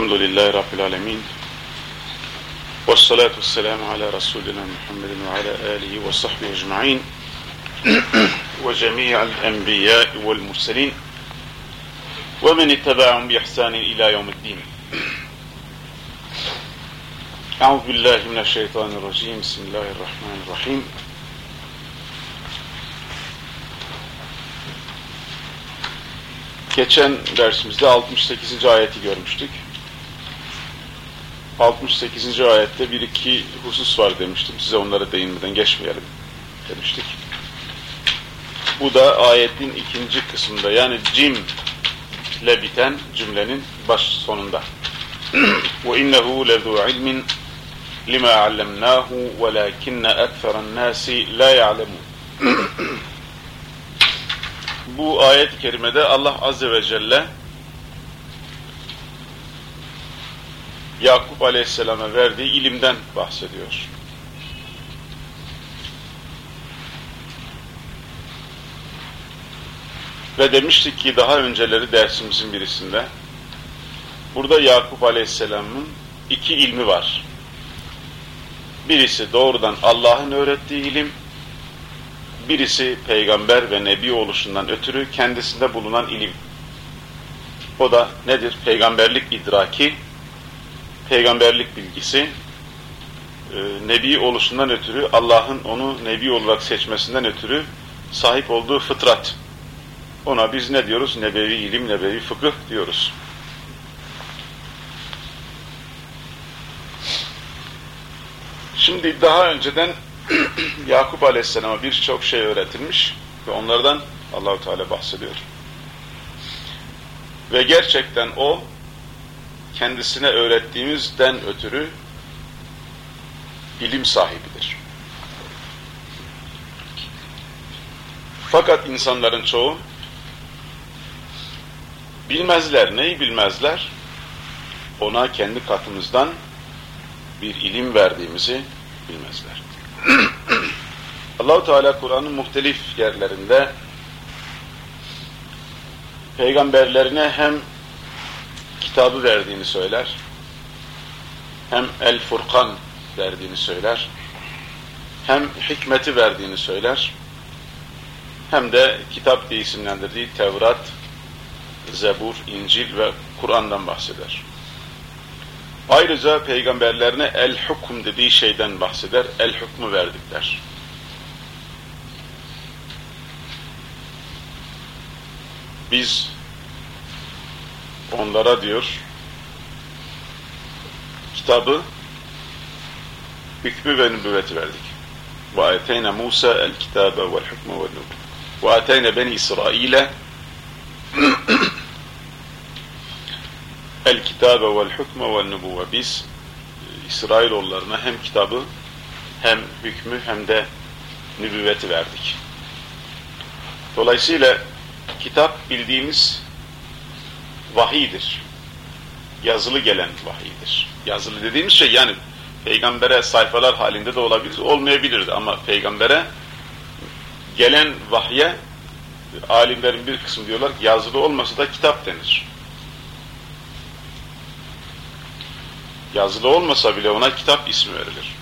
Elhamdülillahi Rabbil Alemin. Ve salatu vesselamu ala Resulina Muhammedin ve ala alihi ve sahbihi ecma'in. Ve cemi'al enbiya'i vel murselin. Ve men ittaba'un bi ihsanin ila yevmiddin. Euzu billahi mineşşeytanirracim. Bismillahirrahmanirrahim. Geçen dersimizde 68. ayeti görmüştük. 68. ayette bir iki husus var demiştim. Size onlara değinmeden geçmeyelim demiştik. Bu da ayetin ikinci kısmında yani cim ile biten cümlenin baş sonunda. وَاِنَّهُ لَذُو عِلْمٍ لِمَا عَلَّمْنَاهُ وَلَاكِنَّ اَكْثَرَ النَّاسِ لَا يَعْلَمُونَ bu ayet-i kerimede Allah Azze ve Celle Yakup Aleyhisselam'a verdiği ilimden bahsediyor. Ve demiştik ki daha önceleri dersimizin birisinde burada Yakup Aleyhisselam'ın iki ilmi var. Birisi doğrudan Allah'ın öğrettiği ilim, birisi peygamber ve nebi oluşundan ötürü kendisinde bulunan ilim. O da nedir? Peygamberlik idraki, peygamberlik bilgisi, e, nebi oluşundan ötürü, Allah'ın onu nebi olarak seçmesinden ötürü sahip olduğu fıtrat. Ona biz ne diyoruz? Nebevi ilim, nebevi fıkıh diyoruz. Şimdi daha önceden Yakup Aleyhisselam'a birçok şey öğretilmiş ve onlardan Allahu Teala bahsediyor. Ve gerçekten o kendisine öğrettiğimizden ötürü ilim sahibidir. Fakat insanların çoğu bilmezler, neyi bilmezler? Ona kendi katımızdan bir ilim verdiğimizi bilmezler. Allahu Teala Kur'an'ın muhtelif yerlerinde peygamberlerine hem kitabı verdiğini söyler, hem El Furkan verdiğini söyler, hem hikmeti verdiğini söyler, hem de kitap diye isimlendirdiği Tevrat, Zebur, İncil ve Kur'an'dan bahseder. Ayrıca peygamberlerine el-hukum dediği şeyden bahseder, el-hukmu verdikler. Biz onlara diyor, kitabı, hükmü ve nübüvveti verdik. وَاَتَيْنَ مُوسَى الْكِتَابَ وَالْحُكْمَ وَالنُّبُوَّةِ وَاَتَيْنَ بَنِي إِسْرَائِيلَ El kitabe vel hükme vel nübüvve. Biz İsrailoğullarına hem kitabı hem hükmü hem de nübüvveti verdik. Dolayısıyla kitap bildiğimiz vahidir. Yazılı gelen vahidir. Yazılı dediğimiz şey yani peygambere sayfalar halinde de olabilir, olmayabilirdi ama peygambere gelen vahye alimlerin bir kısmı diyorlar ki yazılı olmasa da kitap denir. yazılı olmasa bile ona kitap ismi verilir.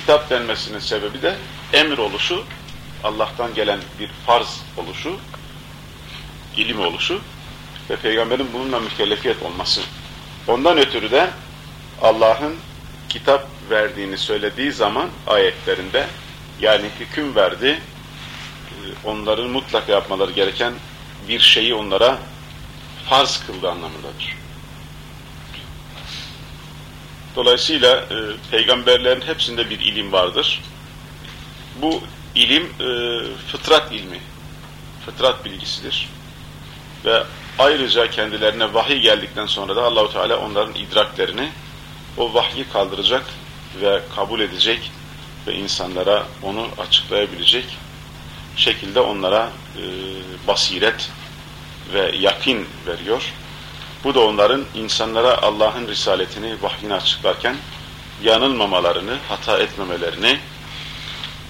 Kitap denmesinin sebebi de emir oluşu, Allah'tan gelen bir farz oluşu, ilim oluşu ve peygamberin bununla mükellefiyet olması. Ondan ötürü de Allah'ın kitap verdiğini söylediği zaman ayetlerinde yani hüküm verdi, onların mutlaka yapmaları gereken bir şeyi onlara farz kıldı anlamındadır. Dolayısıyla e, peygamberlerin hepsinde bir ilim vardır. Bu ilim e, fıtrat ilmi, fıtrat bilgisidir. Ve ayrıca kendilerine vahiy geldikten sonra da Allahu Teala onların idraklerini o vahyi kaldıracak ve kabul edecek ve insanlara onu açıklayabilecek şekilde onlara e, basiret ve yakin veriyor. Bu da onların insanlara Allah'ın risaletini, vahyini açıklarken yanılmamalarını, hata etmemelerini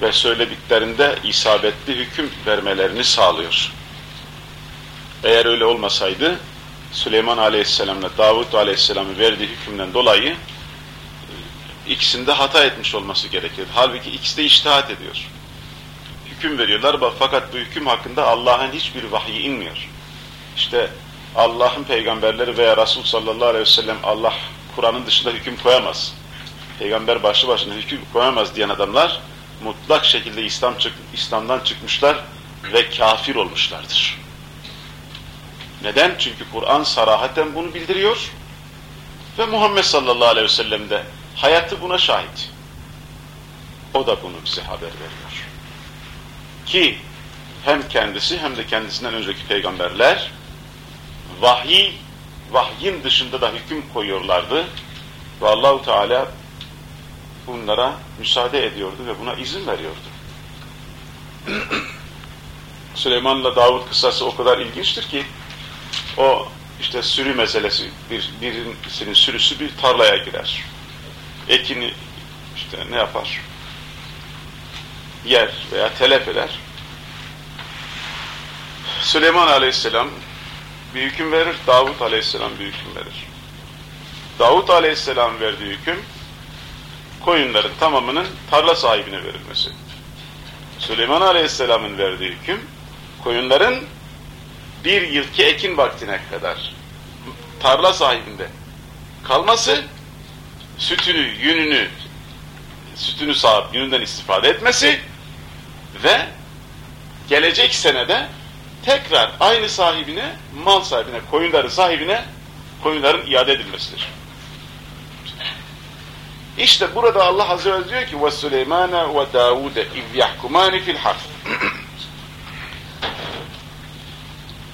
ve söylediklerinde isabetli hüküm vermelerini sağlıyor. Eğer öyle olmasaydı Süleyman Aleyhisselam'la Davut Aleyhisselam'ın verdiği hükümden dolayı e, ikisinde hata etmiş olması gerekir. Halbuki ikisi de iştihat ediyor. Hüküm veriyorlar fakat bu hüküm hakkında Allah'ın hiçbir vahyi inmiyor. İşte Allah'ın peygamberleri veya Resul sallallahu aleyhi ve sellem Allah Kur'an'ın dışında hüküm koyamaz. Peygamber başlı başına hüküm koyamaz diyen adamlar mutlak şekilde İslam çık İslam'dan çıkmışlar ve kafir olmuşlardır. Neden? Çünkü Kur'an sarahaten bunu bildiriyor ve Muhammed sallallahu aleyhi ve sellem de hayatı buna şahit. O da bunu bize haber veriyor. Ki hem kendisi hem de kendisinden önceki peygamberler vahiy, vahyin dışında da hüküm koyuyorlardı ve Allahu Teala bunlara müsaade ediyordu ve buna izin veriyordu. Süleyman'la Davud kıssası o kadar ilginçtir ki o işte sürü meselesi bir birisinin sürüsü bir tarlaya girer. Ekini işte ne yapar? Yer veya telef eder. Süleyman Aleyhisselam bir hüküm verir, Davut Aleyhisselam bir hüküm verir. Davut Aleyhisselam verdiği hüküm koyunların tamamının tarla sahibine verilmesi. Süleyman Aleyhisselam'ın verdiği hüküm koyunların bir yılki ekin vaktine kadar tarla sahibinde kalması, sütünü, yününü, sütünü sağıp yününden istifade etmesi ve gelecek senede tekrar aynı sahibine, mal sahibine, koyunların sahibine koyunların iade edilmesidir. İşte burada Allah Azze ve Celle diyor ki وَسُلَيْمَانَ وَدَاوُدَ اِذْ يَحْكُمَانِ فِي الْحَرْفِ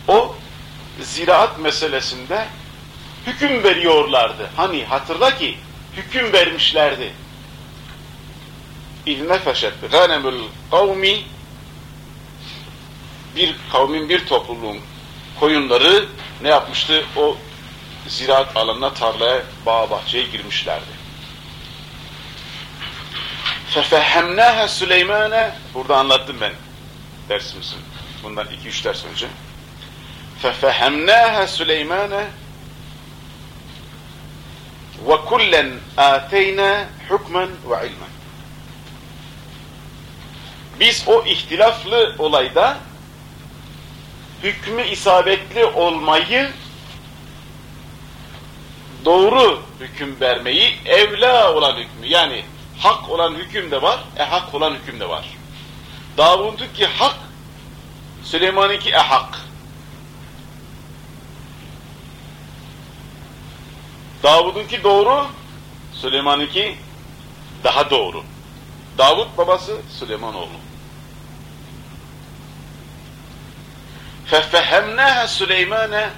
o ziraat meselesinde hüküm veriyorlardı. Hani hatırla ki hüküm vermişlerdi. İznefeşet ghanemül kavmi bir kavmin bir topluluğun koyunları ne yapmıştı? O ziraat alanına, tarlaya, bağ bahçeye girmişlerdi. Fefehemnâhe Süleymane Burada anlattım ben dersimizin. Bundan iki üç ders önce. فَفَهَمْنَاهَا سُلَيْمَانَ وَكُلًّا آتَيْنَا حُكْمًا وَعِلْمًا Biz o ihtilaflı olayda hükmü isabetli olmayı doğru hüküm vermeyi evla olan hükmü yani hak olan hüküm de var, e hak olan hüküm de var. Davud'unki hak, Süleyman'ınki e hak. Davud'unki doğru, Süleyman'ınki daha doğru. Davud babası Süleyman oğlu. فَفَهَمْنَاهَا Süleyman'e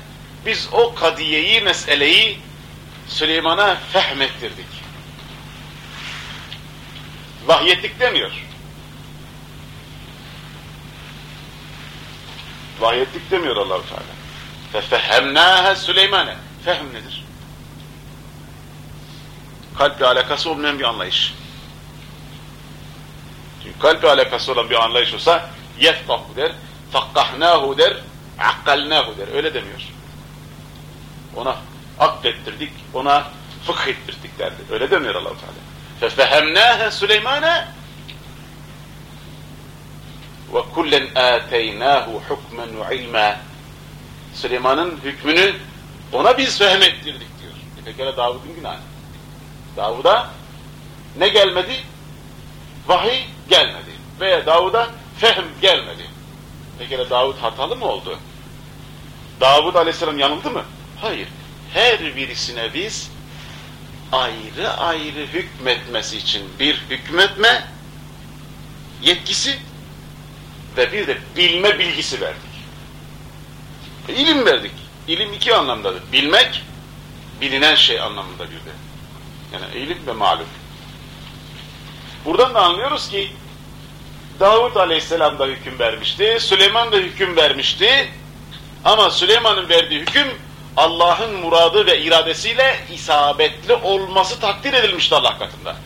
Biz o kadiyeyi, meseleyi Süleyman'a fehmettirdik. Vahyettik demiyor. Vahyettik demiyor Allah-u Teala. فَفَهَمْنَاهَا Süleyman'e Fehm nedir? kalple alakası olmayan bir anlayış. Çünkü kalple alakası olan bir anlayış olsa yefkahu der, fakkahnahu der, akkalnahu der. Öyle demiyor. Ona aklettirdik, ona fıkh ettirdik derdi. Öyle demiyor Allah-u Teala. فَفَهَمْنَاهَا سُلَيْمَانَ وَكُلًّا آتَيْنَاهُ حُكْمًا وَعِلْمًا Süleyman'ın hükmünü ona biz fehmettirdik diyor. E pekala Davud'un günahı. Davud'a ne gelmedi? Vahiy gelmedi. Veya Davud'a fehm gelmedi. Peki Davud hatalı mı oldu? Davud aleyhisselam yanıldı mı? Hayır. Her birisine biz ayrı ayrı hükmetmesi için bir hükmetme yetkisi ve bir de bilme bilgisi verdik. E, ilim verdik. İlim iki anlamdadır. Bilmek, bilinen şey anlamında bir de. Yani ilim ve malum. Buradan da anlıyoruz ki Davut Aleyhisselam da hüküm vermişti, Süleyman da hüküm vermişti. Ama Süleyman'ın verdiği hüküm Allah'ın muradı ve iradesiyle isabetli olması takdir edilmişti Allah katında.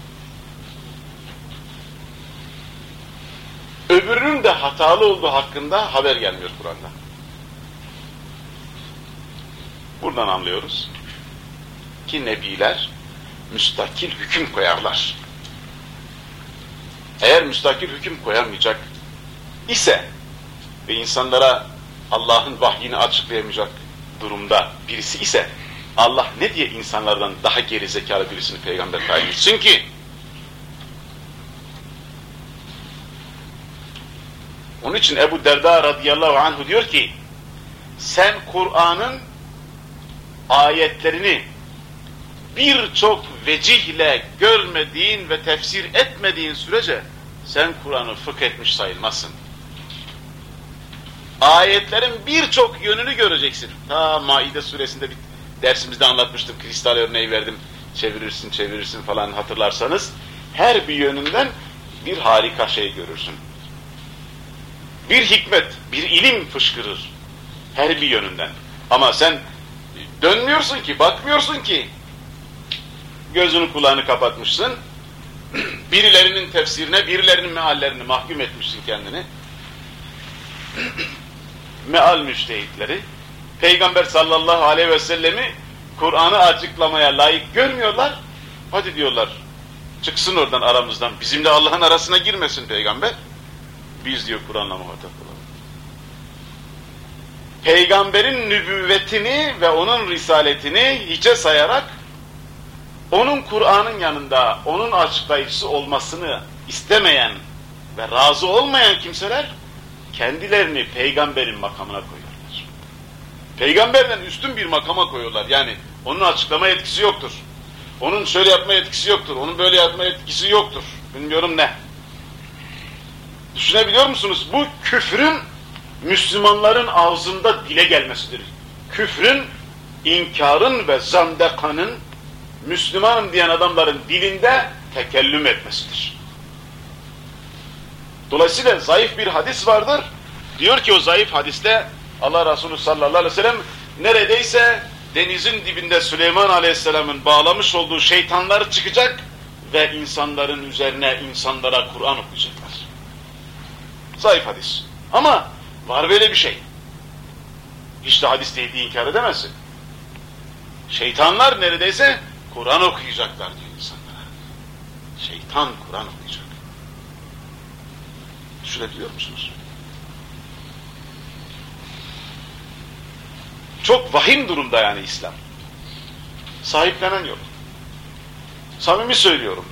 Öbürünün de hatalı olduğu hakkında haber gelmiyor Kur'an'da. Buradan anlıyoruz ki nebiler müstakil hüküm koyarlar. Eğer müstakil hüküm koyamayacak ise ve insanlara Allah'ın vahyini açıklayamayacak durumda birisi ise Allah ne diye insanlardan daha geri zekalı birisini peygamber tayin etsin ki? Onun için Ebu Derda radıyallahu anhu diyor ki sen Kur'an'ın ayetlerini birçok vecihle görmediğin ve tefsir etmediğin sürece sen Kur'an'ı fıkh etmiş sayılmazsın. Ayetlerin birçok yönünü göreceksin. Ta Maide suresinde bir dersimizde anlatmıştım. Kristal örneği verdim. Çevirirsin, çevirirsin falan hatırlarsanız. Her bir yönünden bir harika şey görürsün. Bir hikmet, bir ilim fışkırır. Her bir yönünden. Ama sen dönmüyorsun ki, bakmıyorsun ki. Gözünü kulağını kapatmışsın. Birilerinin tefsirine, birilerinin meallerini mahkum etmişsin kendini. Meal müştehitleri, Peygamber sallallahu aleyhi ve sellemi Kur'an'ı açıklamaya layık görmüyorlar. Hadi diyorlar, çıksın oradan aramızdan, bizimle Allah'ın arasına girmesin peygamber. Biz diyor Kur'an'la muhatap olalım. Peygamberin nübüvvetini ve onun risaletini hiçe sayarak onun Kur'an'ın yanında onun açıklayıcısı olmasını istemeyen ve razı olmayan kimseler kendilerini peygamberin makamına koyuyorlar. Peygamberden üstün bir makama koyuyorlar. Yani onun açıklama etkisi yoktur. Onun şöyle yapma etkisi yoktur. Onun böyle yapma etkisi yoktur. Bilmiyorum ne. Düşünebiliyor musunuz? Bu küfrün Müslümanların ağzında dile gelmesidir. Küfrün, inkarın ve zandekanın Müslümanım diyen adamların dilinde tekellüm etmesidir. Dolayısıyla zayıf bir hadis vardır. Diyor ki o zayıf hadiste Allah Resulü sallallahu aleyhi ve sellem neredeyse denizin dibinde Süleyman aleyhisselamın bağlamış olduğu şeytanlar çıkacak ve insanların üzerine insanlara Kur'an okuyacaklar. Zayıf hadis. Ama var böyle bir şey. Hiç de hadis değil diye inkar edemezsin. Şeytanlar neredeyse Kur'an okuyacaklar diyor insanlara. Şeytan Kur'an okuyacak. Düşünebiliyor musunuz? Çok vahim durumda yani İslam. Sahiplenen yok. Samimi söylüyorum.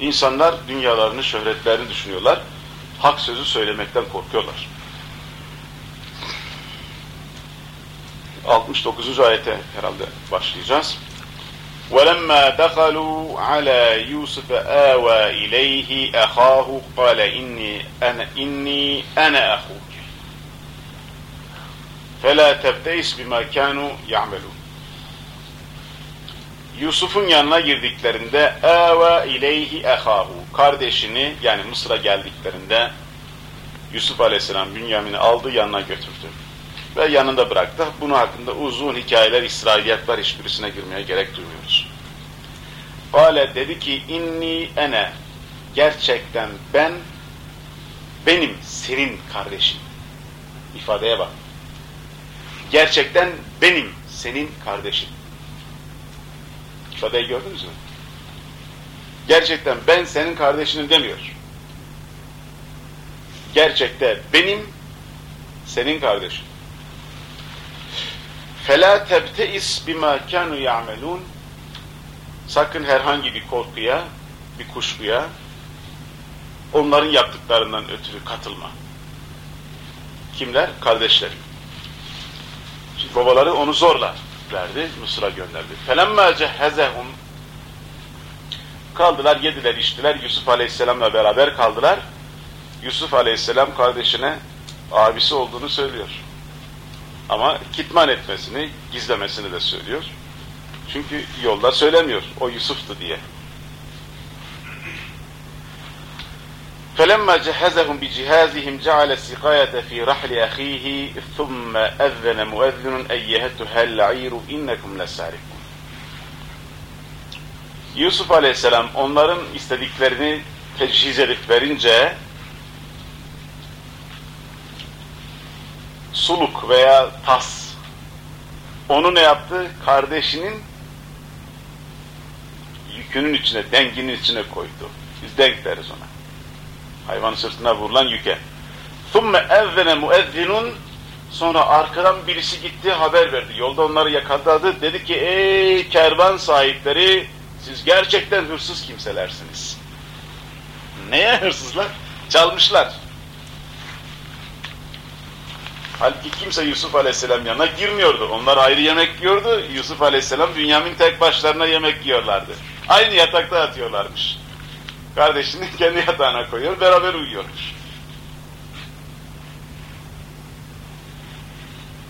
İnsanlar dünyalarını, şöhretlerini düşünüyorlar. Hak sözü söylemekten korkuyorlar. 69. ayete herhalde başlayacağız. وَلَمَّا دَخَلُوا عَلَى يُوسُفَ آوَى إِلَيْهِ أَخَاهُ قَالَ إِنِّي أَنَا, إني أنا أَخُوكَ فَلَا تَبْتَيْسْ بِمَا كَانُوا يَعْمَلُونَ Yusuf'un yanına girdiklerinde اَوَى اِلَيْهِ أَخَاهُ Kardeşini yani Mısır'a geldiklerinde Yusuf Aleyhisselam Bünyamin'i aldı yanına götürdü ve yanında bıraktı. Bunun hakkında uzun hikayeler, İsrailiyatlar hiçbirisine girmeye gerek duymuyoruz. Kale dedi ki inni ene gerçekten ben benim senin kardeşin. İfadeye bak. Gerçekten benim senin kardeşin. İfadeyi gördünüz mü? Gerçekten ben senin kardeşinim demiyor. Gerçekte benim senin kardeşin. فَلَا تَبْتَئِسْ بِمَا كَانُوا يَعْمَلُونَ Sakın herhangi bir korkuya, bir kuşkuya, onların yaptıklarından ötürü katılma. Kimler? Kardeşlerim. Şimdi babaları onu zorla verdi, Mısır'a gönderdi. فَلَمَّا جَهَّزَهُمْ Kaldılar, yediler, içtiler. Yusuf Aleyhisselam'la beraber kaldılar. Yusuf Aleyhisselam kardeşine abisi olduğunu söylüyor. Ama kitman etmesini, gizlemesini de söylüyor. Çünkü yolda söylemiyor, o Yusuf'tu diye. فَلَمَّا جَهَزَهُمْ بِجِهَازِهِمْ جَعَلَ السِّقَايَةَ فِي رَحْلِ أَخِيهِ ثُمَّ أَذَّنَ مُؤَذِّنٌ اَيَّهَتُهَا الْعِيرُ اِنَّكُمْ لَسَارِقُونَ Yusuf Aleyhisselam onların istediklerini techiz edip verince suluk veya tas Onu ne yaptı? Kardeşinin yükünün içine, denginin içine koydu. Biz denk deriz ona. Hayvan sırtına vurulan yüke. ثُمَّ اَذَّنَ مُؤَذِّنٌ Sonra arkadan birisi gitti haber verdi. Yolda onları yakaladı. Dedi ki ey kervan sahipleri siz gerçekten hırsız kimselersiniz. Neye hırsızlar? Çalmışlar. Halbuki kimse Yusuf Aleyhisselam yanına girmiyordu. Onlar ayrı yemek yiyordu. Yusuf Aleyhisselam Bünyamin tek başlarına yemek yiyorlardı. Aynı yatakta yatıyorlarmış. Kardeşini kendi yatağına koyuyor, beraber uyuyormuş.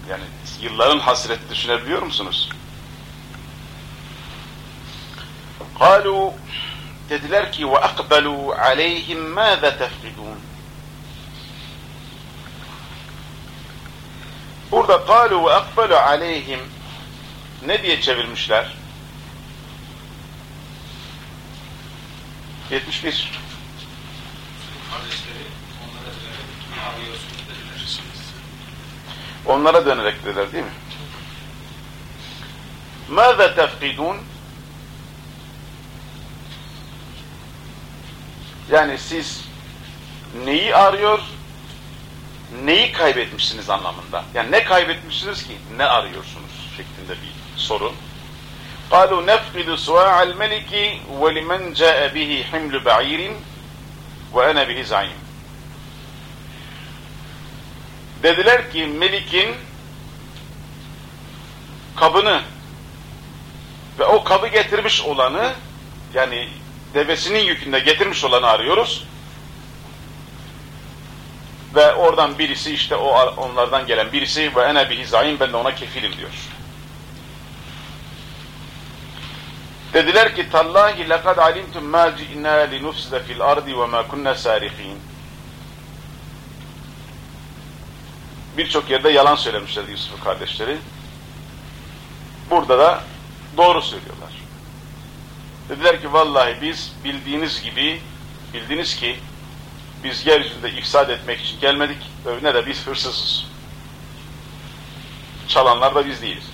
Yani yılların hasreti düşünebiliyor musunuz? قالوا dediler ki ve akbelu aleyhim mâze Burada قالوا ve akbelu aleyhim ne diye çevirmişler? 71 Onlara dönerek dediler değil mi? ماذا تفقدون Yani siz neyi arıyor, neyi kaybetmişsiniz anlamında. Yani ne kaybetmişsiniz ki, ne arıyorsunuz şeklinde bir soru. قالوا نفقد صواع الملك ولمن جاء به حمل بعير وأنا به زعيم Dediler ki Melik'in kabını ve o kabı getirmiş olanı yani devesinin yükünde getirmiş olanı arıyoruz. Ve oradan birisi işte o onlardan gelen birisi ve ene bihi zaim ben de ona kefilim diyor. Dediler ki tallahi lekad alimtum ma ci'na linufside fil ardi ve ma kunna sarihin. Birçok yerde yalan söylemişler Yusuf'un kardeşleri. Burada da doğru söylüyorlar. Dediler ki vallahi biz bildiğiniz gibi, bildiniz ki biz yeryüzünde ifsad etmek için gelmedik, ne de biz hırsızız. Çalanlar da biz değiliz.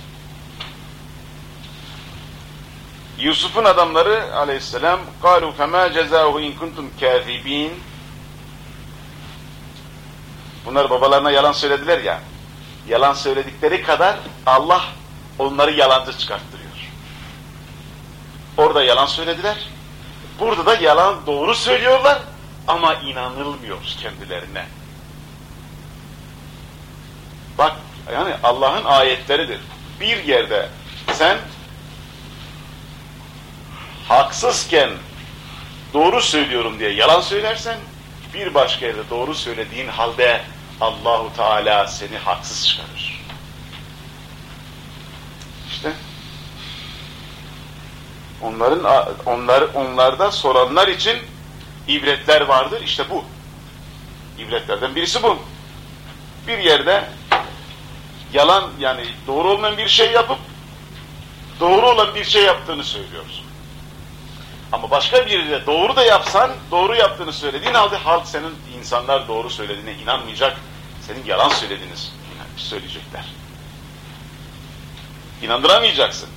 Yusuf'un adamları aleyhisselam قَالُوا فَمَا جَزَاهُ اِنْ كُنْتُمْ كَاذِب۪ينَ Bunlar babalarına yalan söylediler ya, yalan söyledikleri kadar Allah onları yalancı çıkarttırıyor. Orada yalan söylediler, burada da yalan doğru söylüyorlar ama inanılmıyor kendilerine. Bak yani Allah'ın ayetleridir. Bir yerde sen haksızken doğru söylüyorum diye yalan söylersen bir başka yerde doğru söylediğin halde Allahu Teala seni haksız çıkarır. İşte onların onlar onlarda soranlar için ibretler vardır. İşte bu. İbretlerden birisi bu. Bir yerde yalan yani doğru olmayan bir şey yapıp doğru olan bir şey yaptığını söylüyorsun. Ama başka bir de doğru da yapsan, doğru yaptığını söylediğin halde halk senin insanlar doğru söylediğine inanmayacak, senin yalan söylediğini söyleyecekler. İnandıramayacaksın.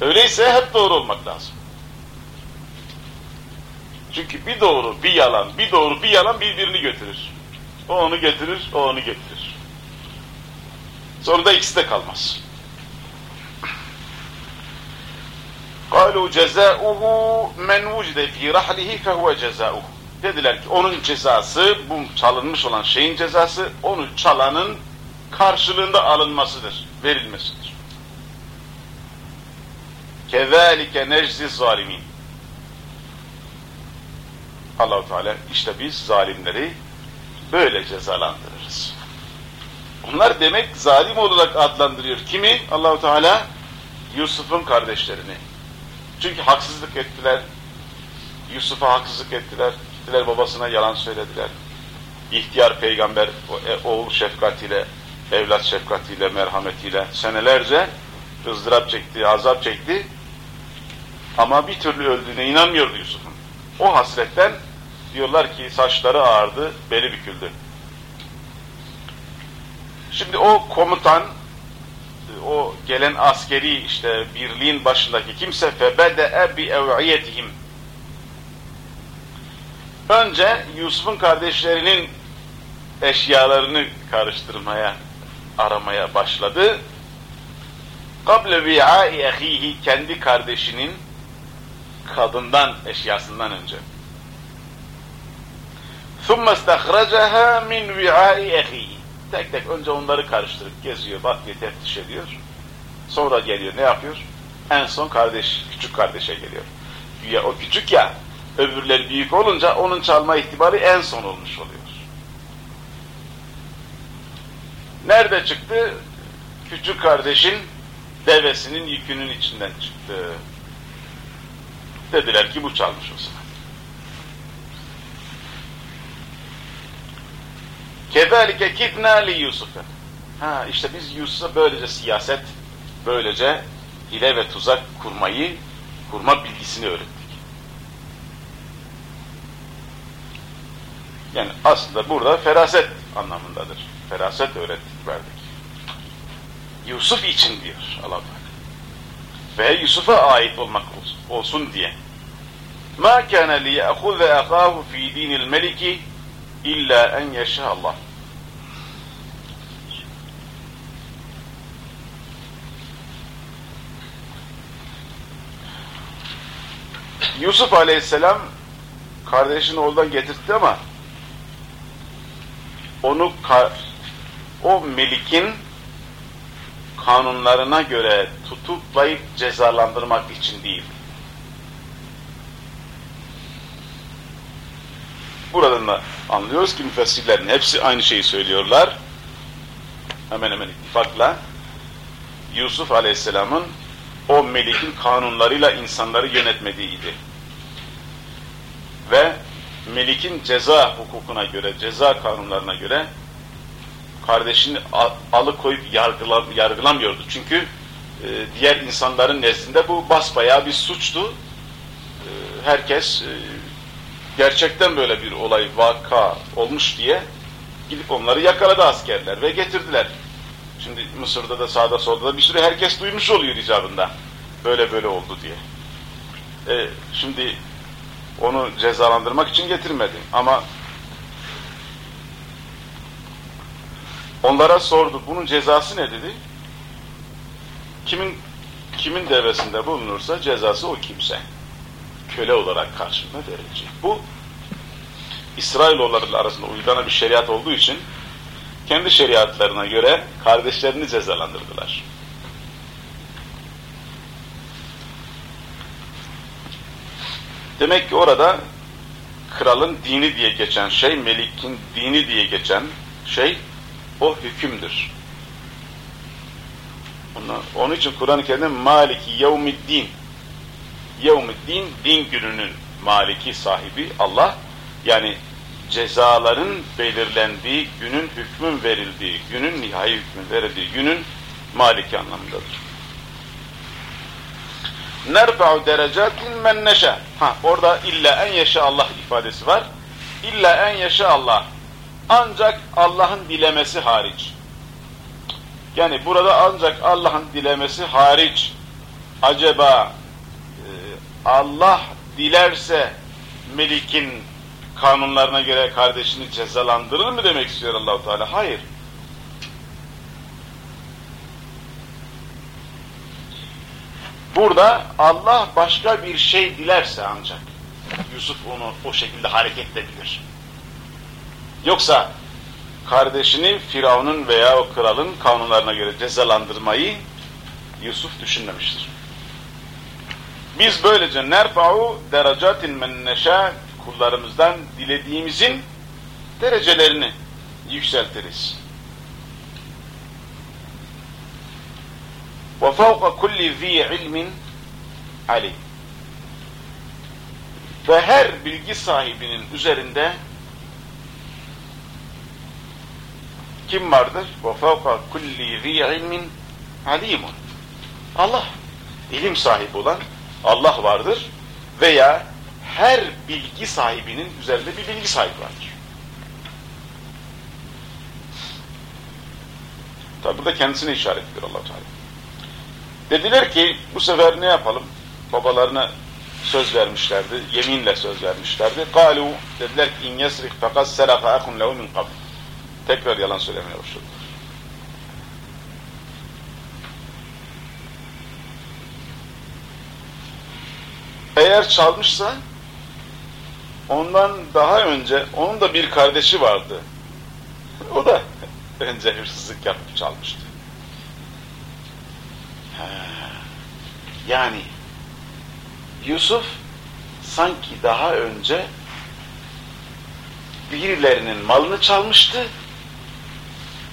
Öyleyse hep doğru olmak lazım. Çünkü bir doğru, bir yalan, bir doğru, bir yalan birbirini götürür. O onu getirir, o onu getirir. Sonunda ikisi de kalmaz. قَالُوا جَزَاؤُهُ مَنْ وُجْدَ ف۪ي رَحْلِهِ فَهُوَ جَزَاؤُهُ Dediler ki onun cezası, bu çalınmış olan şeyin cezası, onu çalanın karşılığında alınmasıdır, verilmesidir. كَذَٰلِكَ نَجْزِ zalimin. Allahu Teala işte biz zalimleri böyle cezalandırırız. Onlar demek zalim olarak adlandırıyor. Kimi? Allahu Teala Yusuf'un kardeşlerini. Çünkü haksızlık ettiler. Yusuf'a haksızlık ettiler. Gittiler babasına yalan söylediler. İhtiyar peygamber e, oğul şefkatiyle, evlat şefkatiyle, merhametiyle senelerce ızdırap çekti, azap çekti. Ama bir türlü öldüğüne inanmıyordu Yusuf'un. O hasretten diyorlar ki saçları ağardı, beli büküldü. Şimdi o komutan o gelen askeri işte birliğin başındaki kimse febede'e bi ev'iyetihim önce Yusuf'un kardeşlerinin eşyalarını karıştırmaya aramaya başladı. Kable vi'ai ehihi kendi kardeşinin kadından eşyasından önce. ثُمَّ اسْتَخْرَجَهَا مِنْ وِعَاءِ اَخِيهِ Tek tek önce onları karıştırıp geziyor, bakıyor, teftiş ediyor. Sonra geliyor, ne yapıyor? En son kardeş, küçük kardeşe geliyor. Ya o küçük ya, öbürleri büyük olunca onun çalma ihtimali en son olmuş oluyor. Nerede çıktı? Küçük kardeşin devesinin yükünün içinden çıktı. Dediler ki bu çalmış o zaman. Kezalike kidna li Yusuf'a. Ha işte biz Yusuf'a böylece siyaset, böylece hile ve tuzak kurmayı, kurma bilgisini öğrettik. Yani aslında burada feraset anlamındadır. Feraset öğrettik, verdik. Yusuf için diyor Allah. Ve Yusuf'a ait olmak olsun, olsun diye. Ma kana li ya'khudha akahu fi dinil meliki illa en yeşâ Allah. Yusuf aleyhisselam kardeşini oradan getirtti ama onu o melikin kanunlarına göre tutuklayıp cezalandırmak için değil. Buradan da anlıyoruz ki müfessirlerin hepsi aynı şeyi söylüyorlar. Hemen hemen ittifakla Yusuf Aleyhisselam'ın o melikin kanunlarıyla insanları yönetmediğiydi. Ve melikin ceza hukukuna göre, ceza kanunlarına göre kardeşini alıkoyup yargılam yargılamıyordu. Çünkü e, diğer insanların nezdinde bu basbayağı bir suçtu. E, herkes e, gerçekten böyle bir olay vaka olmuş diye gidip onları yakaladı askerler ve getirdiler. Şimdi Mısır'da da sağda solda da bir sürü herkes duymuş oluyor icabında. Böyle böyle oldu diye. E, şimdi onu cezalandırmak için getirmedi. Ama onlara sordu. Bunun cezası ne dedi? Kimin kimin devesinde bulunursa cezası o kimse. Köle olarak karşılığında verilecek. Bu İsrailoğulları arasında uygulanan bir şeriat olduğu için kendi şeriatlarına göre kardeşlerini cezalandırdılar. Demek ki orada kralın dini diye geçen şey, melikin dini diye geçen şey o hükümdür. Onun için Kur'an-ı Kerim'de Maliki yevmiddin yevmiddin din gününün maliki sahibi Allah yani cezaların belirlendiği, günün hükmün verildiği, günün nihai hükmün verildiği günün maliki anlamındadır. Nerfa'u derecatin men neşe. Ha orada illa en yaşa Allah ifadesi var. İlla en yaşa Allah. Ancak Allah'ın dilemesi hariç. Yani burada ancak Allah'ın dilemesi hariç. Acaba Allah dilerse Melik'in kanunlarına göre kardeşini cezalandırır mı demek istiyor Allahu Teala? Hayır. Burada Allah başka bir şey dilerse ancak Yusuf onu o şekilde hareket edebilir. Yoksa kardeşini Firavun'un veya o kralın kanunlarına göre cezalandırmayı Yusuf düşünmemiştir. Biz böylece nerfa'u derecatin men kullarımızdan dilediğimizin derecelerini yükseltiriz. Ve fevka kulli zi ilmin alim. Ve her bilgi sahibinin üzerinde kim vardır? Ve fevka kulli zi ilmin alimun. Allah ilim sahibi olan Allah vardır veya her bilgi sahibinin üzerinde bir bilgi sahibi vardır. Tabi burada kendisine işaret ediyor allah Teala. Dediler ki bu sefer ne yapalım? Babalarına söz vermişlerdi, yeminle söz vermişlerdi. Kalu dediler ki in yesrik fakat seraka akun lehu min qabl. Tekrar yalan söylemeye başladılar. Eğer çalmışsa ondan daha önce onun da bir kardeşi vardı. O da önce hırsızlık yapıp çalmıştı. Yani Yusuf sanki daha önce birilerinin malını çalmıştı.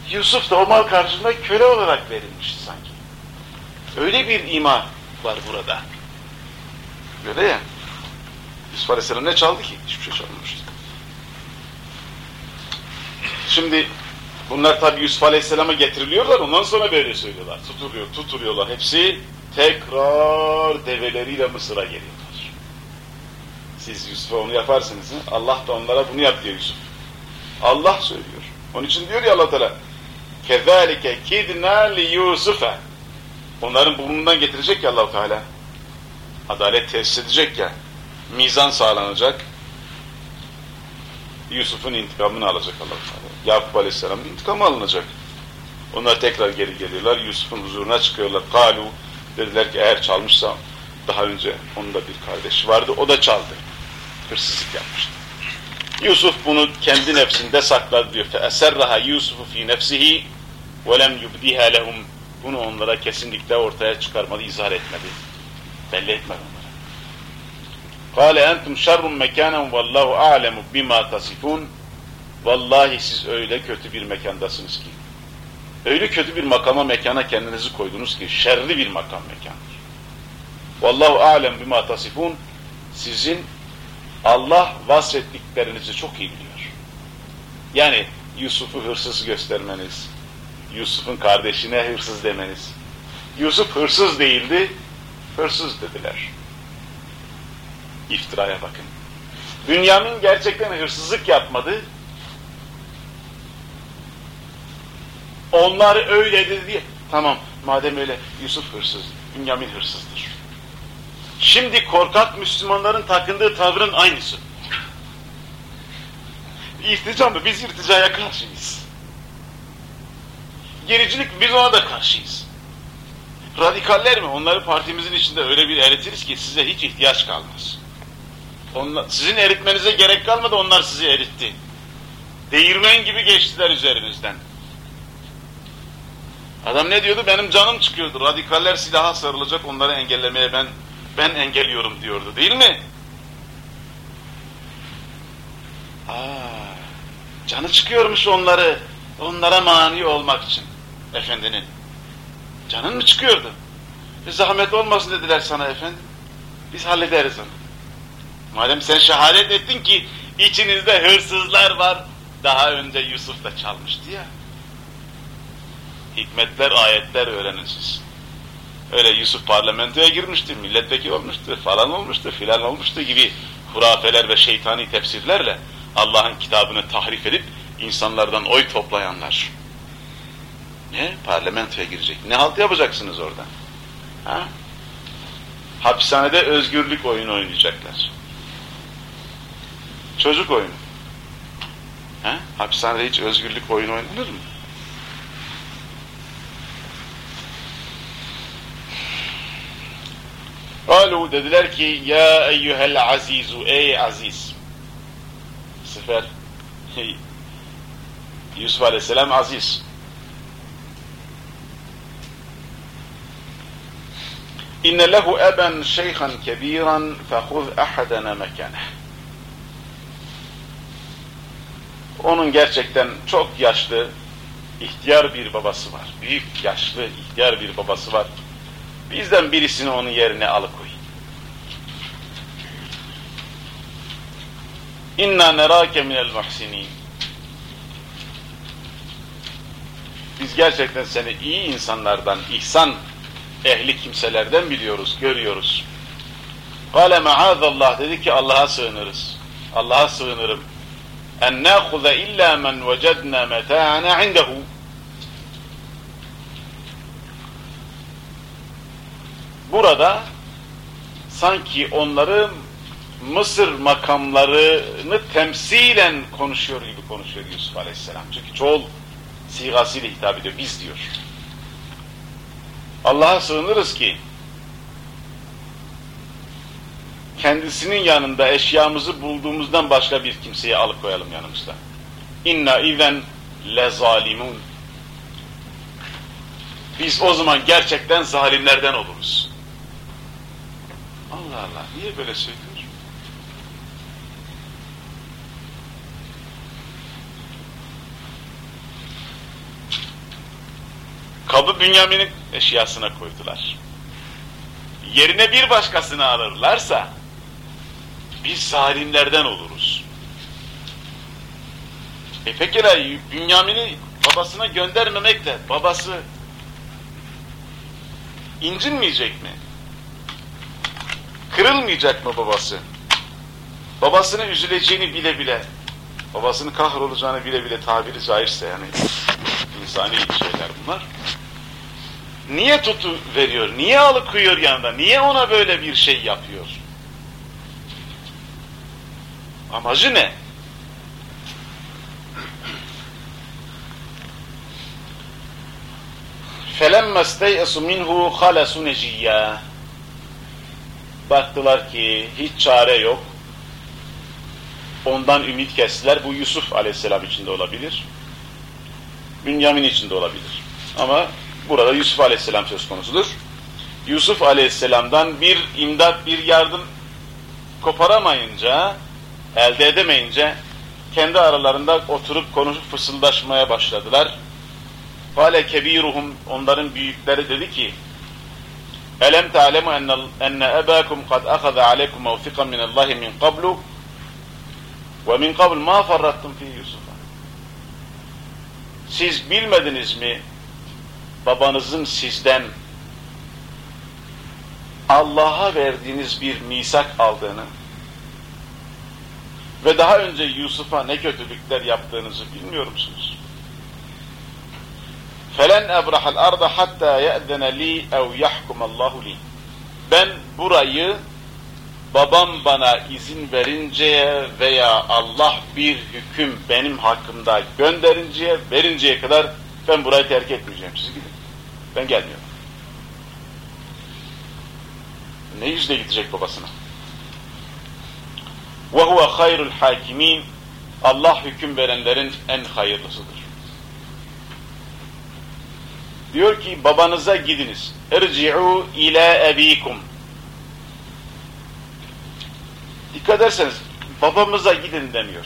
Yusuf da o mal karşılığında köle olarak verilmişti sanki. Öyle bir ima var burada. Öyle ya. Yusuf Aleyhisselam ne çaldı ki? Hiçbir şey çalmamıştı. Şimdi bunlar tabi Yusuf Aleyhisselam'a getiriliyorlar ondan sonra böyle söylüyorlar. Tutuluyor, tutuluyorlar. Hepsi tekrar develeriyle Mısır'a geliyorlar. Siz Yusuf'a onu yaparsınız. He? Allah da onlara bunu yap diyor Yusuf. Allah söylüyor. Onun için diyor ya Allah Teala kidna li Yusuf'a onların burnundan getirecek ya allah Teala Adalet tesis edecek ya. Mizan sağlanacak. Yusuf'un intikamını alacak allah Teala. Yakup Aleyhisselam'ın intikamı alınacak. Onlar tekrar geri geliyorlar. Yusuf'un huzuruna çıkıyorlar. Kalu dediler ki eğer çalmışsa daha önce onun da bir kardeşi vardı. O da çaldı. Hırsızlık yapmıştı. Yusuf bunu kendi nefsinde sakladı diyor. فَاَسَرَّهَا يُوسُفُ ف۪ي نَفْسِهِ وَلَمْ يُبْدِيهَا لَهُمْ Bunu onlara kesinlikle ortaya çıkarmadı, izah etmedi. Belli etme onlara. Kale entum şerrun mekanen vallahu a'lemu bima tasifun. Vallahi siz öyle kötü bir mekandasınız ki. Öyle kötü bir makama mekana kendinizi koydunuz ki şerli bir makam mekandır. Vallahu a'lem bima tasifun. Sizin Allah vasfettiklerinizi çok iyi biliyor. Yani Yusuf'u hırsız göstermeniz, Yusuf'un kardeşine hırsız demeniz. Yusuf hırsız değildi, hırsız dediler. İftiraya bakın. Dünyanın gerçekten hırsızlık yapmadı. Onlar öyle dedi. Tamam madem öyle Yusuf hırsız, Bünyamin hırsızdır. Şimdi korkak Müslümanların takındığı tavrın aynısı. İrtica mı? Biz irticaya karşıyız. Gericilik biz ona da karşıyız. Radikaller mi? Onları partimizin içinde öyle bir eritiriz ki size hiç ihtiyaç kalmaz. Onlar, sizin eritmenize gerek kalmadı, onlar sizi eritti. Değirmen gibi geçtiler üzerinizden. Adam ne diyordu? Benim canım çıkıyordu. Radikaller silaha sarılacak, onları engellemeye ben ben engelliyorum diyordu değil mi? Aa, canı çıkıyormuş onları, onlara mani olmak için efendinin. Canın mı çıkıyordu? Bir zahmet olmasın dediler sana efendim. Biz hallederiz onu. Madem sen şehadet ettin ki içinizde hırsızlar var, daha önce Yusuf da çalmıştı ya. Hikmetler, ayetler öğrenin siz. Öyle Yusuf parlamentoya girmişti, milletvekili olmuştu, falan olmuştu, filan olmuştu gibi hurafeler ve şeytani tefsirlerle Allah'ın kitabını tahrif edip insanlardan oy toplayanlar. Ne? Parlamentoya girecek. Ne halt yapacaksınız orada? Ha? Hapishanede özgürlük oyunu oynayacaklar. Çocuk oyunu. Ha? Hapishanede hiç özgürlük oyunu oynanır mı? Kalu dediler ki ya eyyuhel azizu ey aziz. Sefer Yusuf aleyhisselam aziz. İnne lehu eben şeyhan kebiran fehuz ahadena mekane. Onun gerçekten çok yaşlı, ihtiyar bir babası var. Büyük, yaşlı, ihtiyar bir babası var. Bizden birisini onun yerine alıkoy. İnna nerake minel muhsinin. Biz gerçekten seni iyi insanlardan, ihsan ehli kimselerden biliyoruz, görüyoruz. Kale maazallah dedi ki Allah'a sığınırız. Allah'a sığınırım. En nâhuze illa men vecedna meta'ana indehu. burada sanki onları Mısır makamlarını temsilen konuşuyor gibi konuşuyor Yusuf Aleyhisselam. Çünkü çoğul sigasıyla hitap ediyor. Biz diyor. Allah'a sığınırız ki kendisinin yanında eşyamızı bulduğumuzdan başka bir kimseyi alıkoyalım yanımızda. İnna izen lezalimun. Biz o zaman gerçekten zalimlerden oluruz. Allah Allah, niye böyle söylüyor? Kabı Bünyamin'in eşyasına koydular. Yerine bir başkasını alırlarsa biz zalimlerden oluruz. E pekala Bünyamin'i babasına göndermemekle babası incinmeyecek mi? Kırılmayacak mı babası? Babasının üzüleceğini bile bile, babasının kahrolacağını bile bile tabiri caizse yani insani şeyler bunlar. Niye tutu veriyor? Niye alıkoyuyor yanında? Niye ona böyle bir şey yapıyor? Amacı ne? فَلَمَّ اسْتَيْأَسُ مِنْهُ خَلَسُ نَجِيًّا Baktılar ki hiç çare yok. Ondan ümit kestiler. Bu Yusuf aleyhisselam için de olabilir. Bünyamin için de olabilir. Ama burada Yusuf aleyhisselam söz konusudur. Yusuf aleyhisselamdan bir imdat, bir yardım koparamayınca, elde edemeyince kendi aralarında oturup konuşup fısıldaşmaya başladılar. Kale kebiruhum onların büyükleri dedi ki Elem ta'lemu enne ebakum kad ahaza aleykum mevfikan minallahi min qablu ve min qabl ma farrattum fi Yusuf'a Siz bilmediniz mi babanızın sizden Allah'a verdiğiniz bir misak aldığını ve daha önce Yusuf'a ne kötülükler yaptığınızı bilmiyor musunuz? فَلَنْ اَبْرَحَ الْاَرْضَ حَتَّى يَأْذَنَ لِي اَوْ يَحْكُمَ اللّٰهُ لِي Ben burayı babam bana izin verinceye veya Allah bir hüküm benim hakkımda gönderinceye, verinceye kadar ben burayı terk etmeyeceğim. Siz gidin. Ben gelmiyorum. Ne yüzle gidecek babasına? وَهُوَ خَيْرُ الْحَاكِمِينَ Allah hüküm verenlerin en hayırlısıdır. Diyor ki babanıza gidiniz. اِرْجِعُوا اِلَى اَب۪يكُمْ Dikkat ederseniz babamıza gidin demiyor.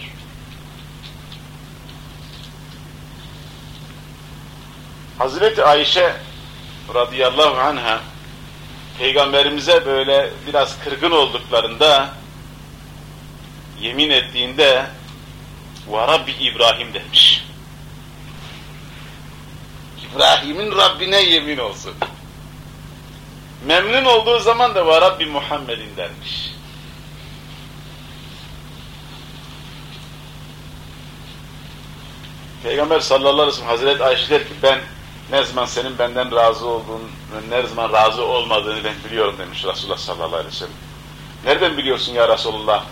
Hazreti Ayşe radıyallahu anha peygamberimize böyle biraz kırgın olduklarında yemin ettiğinde Rabbi İbrahim demiş. İbrahim'in Rabbine yemin olsun. Memnun olduğu zaman da Rabbi Muhammed'in dermiş. Peygamber sallallahu aleyhi ve sellem Hazreti Ayşe der ki ben ne zaman senin benden razı olduğun, ne zaman razı olmadığını ben biliyorum demiş Resulullah sallallahu aleyhi ve sellem. Nereden biliyorsun ya Resulullah?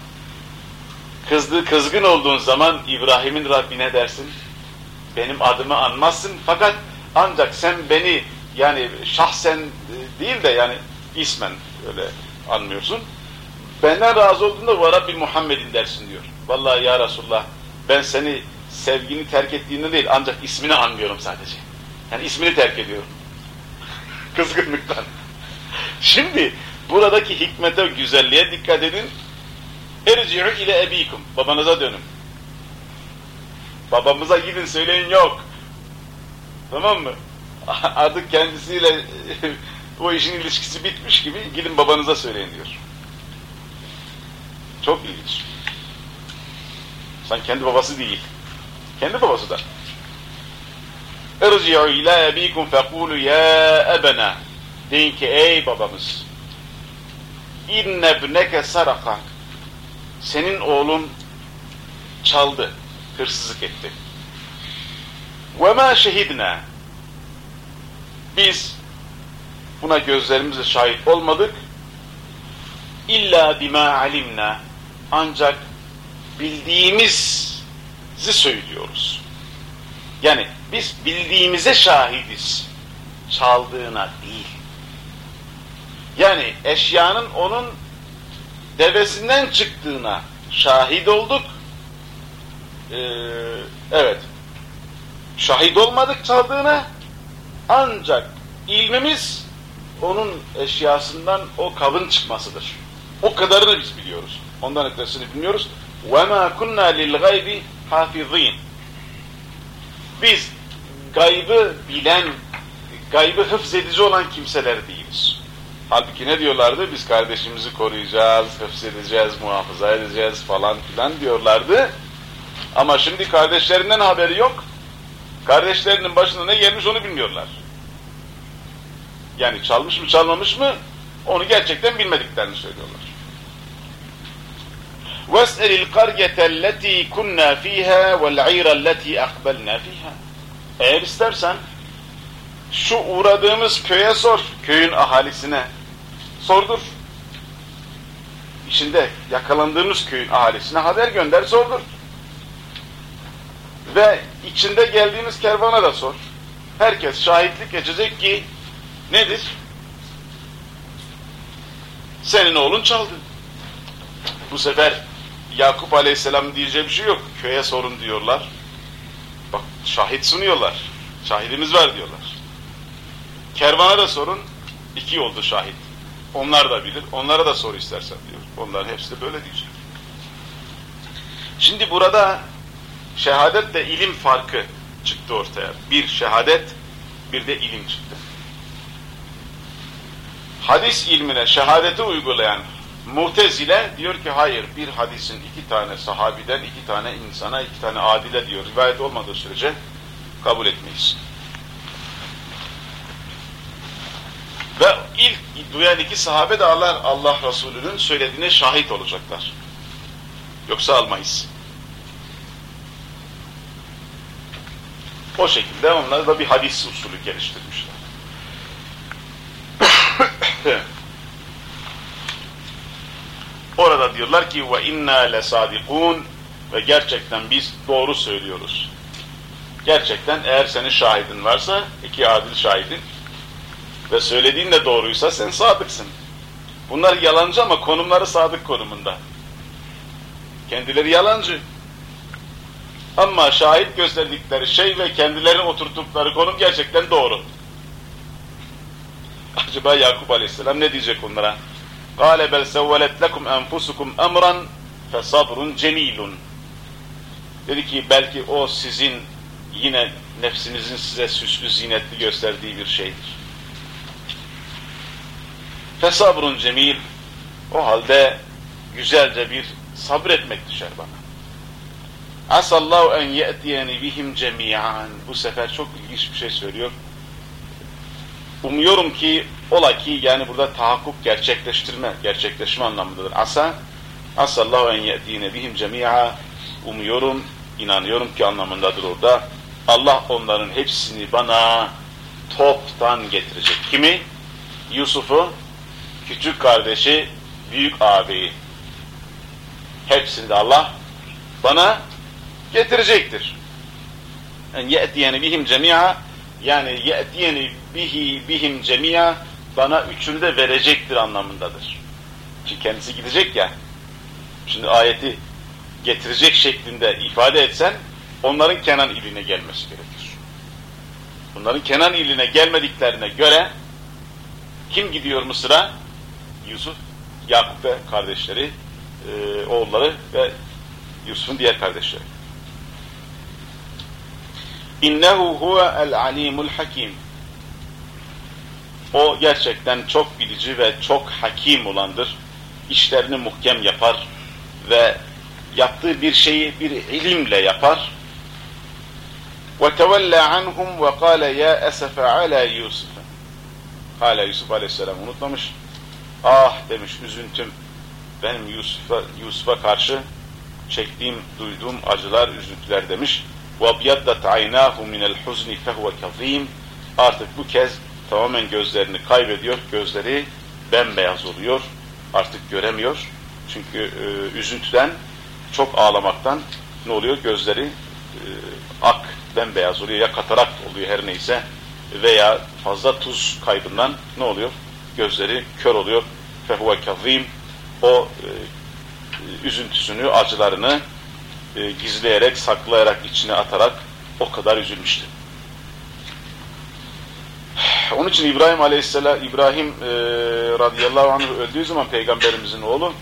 Kızdı, kızgın olduğun zaman İbrahim'in Rabbine dersin. Benim adımı anmazsın fakat ancak sen beni yani şahsen değil de yani ismen öyle anmıyorsun. Benden razı olduğunda var Rabbi Muhammed'in dersin diyor. Vallahi ya Resulullah ben seni sevgini terk ettiğinde değil ancak ismini anmıyorum sadece. Yani ismini terk ediyorum. Kızgınlıktan. Şimdi buradaki hikmete, güzelliğe dikkat edin. Erci'u ile ebikum. Babanıza dönün. Babamıza gidin söyleyin yok. Tamam mı? Artık kendisiyle o işin ilişkisi bitmiş gibi gidin babanıza söyleyin diyor. Çok ilginç. Sen kendi babası değil. Kendi babası da. اِرْجِعُوا اِلَى اَب۪يكُمْ فَقُولُوا يَا اَبَنَا Deyin ki ey babamız اِنَّ بْنَكَ saraka Senin oğlun çaldı, hırsızlık etti. وَمَا şehidna Biz buna gözlerimizle şahit olmadık. İlla bima alimna. Ancak bildiğimizi söylüyoruz. Yani biz bildiğimize şahidiz. Çaldığına değil. Yani eşyanın onun devesinden çıktığına şahit olduk. Ee, evet. Şahit olmadık çaldığına ancak ilmimiz onun eşyasından o kabın çıkmasıdır. O kadarını biz biliyoruz. Ondan ötesini bilmiyoruz. وَمَا كُنَّا لِلْغَيْبِ hafizin. Biz gaybı bilen, gaybı hıfzedici olan kimseler değiliz. Halbuki ne diyorlardı? Biz kardeşimizi koruyacağız, hıfzedeceğiz, muhafaza edeceğiz falan filan diyorlardı. Ama şimdi kardeşlerinden haberi yok. Kardeşlerinin başına ne gelmiş onu bilmiyorlar. Yani çalmış mı çalmamış mı onu gerçekten bilmediklerini söylüyorlar. وَاسْأَلِ الْقَرْيَةَ الَّتِي كُنَّا ف۪يهَا وَالْعِيرَ الَّتِي اَقْبَلْنَا ف۪يهَا Eğer istersen şu uğradığımız köye sor, köyün ahalisine sordur. İçinde yakalandığımız köyün ahalisine haber gönder, sordur. Ve içinde geldiğimiz kervana da sor. Herkes şahitlik edecek ki nedir? Senin oğlun çaldı. Bu sefer Yakup Aleyhisselam diyeceği bir şey yok. Köye sorun diyorlar. Bak şahit sunuyorlar. Şahidimiz var diyorlar. Kervana da sorun. iki oldu şahit. Onlar da bilir. Onlara da sor istersen diyor. Onların hepsi de böyle diyecek. Şimdi burada şehadet de ilim farkı çıktı ortaya. Bir şehadet, bir de ilim çıktı. Hadis ilmine şehadeti uygulayan Mutezile diyor ki hayır bir hadisin iki tane sahabiden iki tane insana iki tane adile diyor rivayet olmadığı sürece kabul etmeyiz. Ve ilk duyan iki sahabe de Allah, Allah Resulü'nün söylediğine şahit olacaklar. Yoksa almayız. O şekilde onlar da bir hadis usulü geliştirmişler. Orada diyorlar ki ve inna lesadikun ve gerçekten biz doğru söylüyoruz. Gerçekten eğer senin şahidin varsa iki adil şahidin ve söylediğin de doğruysa sen sadıksın. Bunlar yalancı ama konumları sadık konumunda. Kendileri yalancı. Ama şahit gösterdikleri şey ve kendilerini oturttukları konum gerçekten doğru. Acaba Yakup Aleyhisselam ne diyecek onlara? قال بل سولت لكم أنفسكم أمرا فصبر جميل dedi ki belki o sizin yine nefsinizin size süslü zinetli gösterdiği bir şeydir. Fesabrun cemil o halde güzelce bir sabretmek düşer bana. Asallahu en ye'tiyeni bihim cemiyan. Bu sefer çok ilginç bir şey söylüyor. Umuyorum ki ola ki yani burada tahakkuk gerçekleştirme, gerçekleşme anlamındadır. Asa, asallahu en ye'dine bihim cemi'a umuyorum, inanıyorum ki anlamındadır orada. Allah onların hepsini bana toptan getirecek. Kimi? Yusuf'u, küçük kardeşi, büyük ağabeyi. Hepsini de Allah bana getirecektir. Yani ye'diyene bihim cemi'a yani ye'diyeni bihi bihim cemi'a bana üçünü de verecektir anlamındadır. Çünkü kendisi gidecek ya. Şimdi ayeti getirecek şeklinde ifade etsen onların Kenan iline gelmesi gerekir. Bunların Kenan iline gelmediklerine göre kim gidiyor Mısır'a? Yusuf, Yakup ve kardeşleri, e, oğulları ve Yusuf'un diğer kardeşleri. İnnehu huvel alimul hakim. O gerçekten çok bilici ve çok hakim olandır. İşlerini muhkem yapar ve yaptığı bir şeyi bir ilimle yapar. وَتَوَلَّ عَنْهُمْ وَقَالَ يَا أَسَفَ عَلَى يُوسُفَ Hala Yusuf Aleyhisselam unutmamış. Ah demiş üzüntüm benim Yusuf'a Yusuf'a karşı çektiğim, duyduğum acılar, üzüntüler demiş. وَبْيَدَّتْ عَيْنَاهُ مِنَ الْحُزْنِ فَهُوَ كَظِيمٌ Artık bu kez tamamen gözlerini kaybediyor. Gözleri bembeyaz oluyor. Artık göremiyor. Çünkü e, üzüntüden, çok ağlamaktan ne oluyor? Gözleri e, ak, bembeyaz oluyor ya katarakt oluyor her neyse veya fazla tuz kaybından ne oluyor? Gözleri kör oluyor. Fehuve kazim o e, üzüntüsünü, acılarını e, gizleyerek, saklayarak, içine atarak o kadar üzülmüştü. Onun için İbrahim Aleyhisselam, İbrahim e, radıyallahu anh öldüğü zaman peygamberimizin oğlu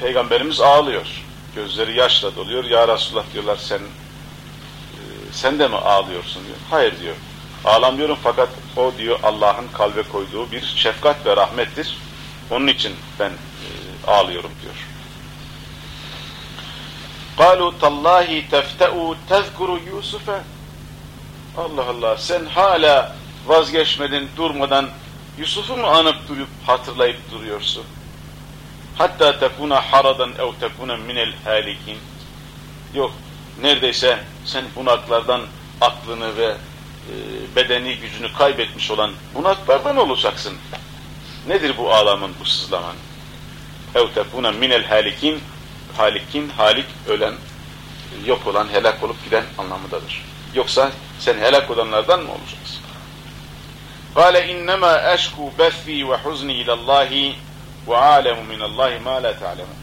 peygamberimiz ağlıyor. Gözleri yaşla doluyor. Ya Resulullah diyorlar sen e, sen de mi ağlıyorsun diyor. Hayır diyor. Ağlamıyorum fakat o diyor Allah'ın kalbe koyduğu bir şefkat ve rahmettir. Onun için ben e, ağlıyorum diyor. قَالُوا تَاللّٰهِ تَفْتَعُوا تَذْكُرُ يُوسُفَ Allah Allah sen hala vazgeçmedin durmadan Yusuf'u mu anıp durup hatırlayıp duruyorsun? Hatta tekuna haradan ev tekuna minel halikin. Yok neredeyse sen bunaklardan aklını ve e, bedeni gücünü kaybetmiş olan bunaklardan olacaksın. Nedir bu ağlamın, bu sızlaman? Ev tekuna minel halikin halikin, halik ölen, yok olan, helak olup giden anlamındadır. Yoksa sen helak olanlardan mı olacaksın? قال إنما أشكو بثي وحزني إلى الله وأعلم من الله ما لا تعلمون.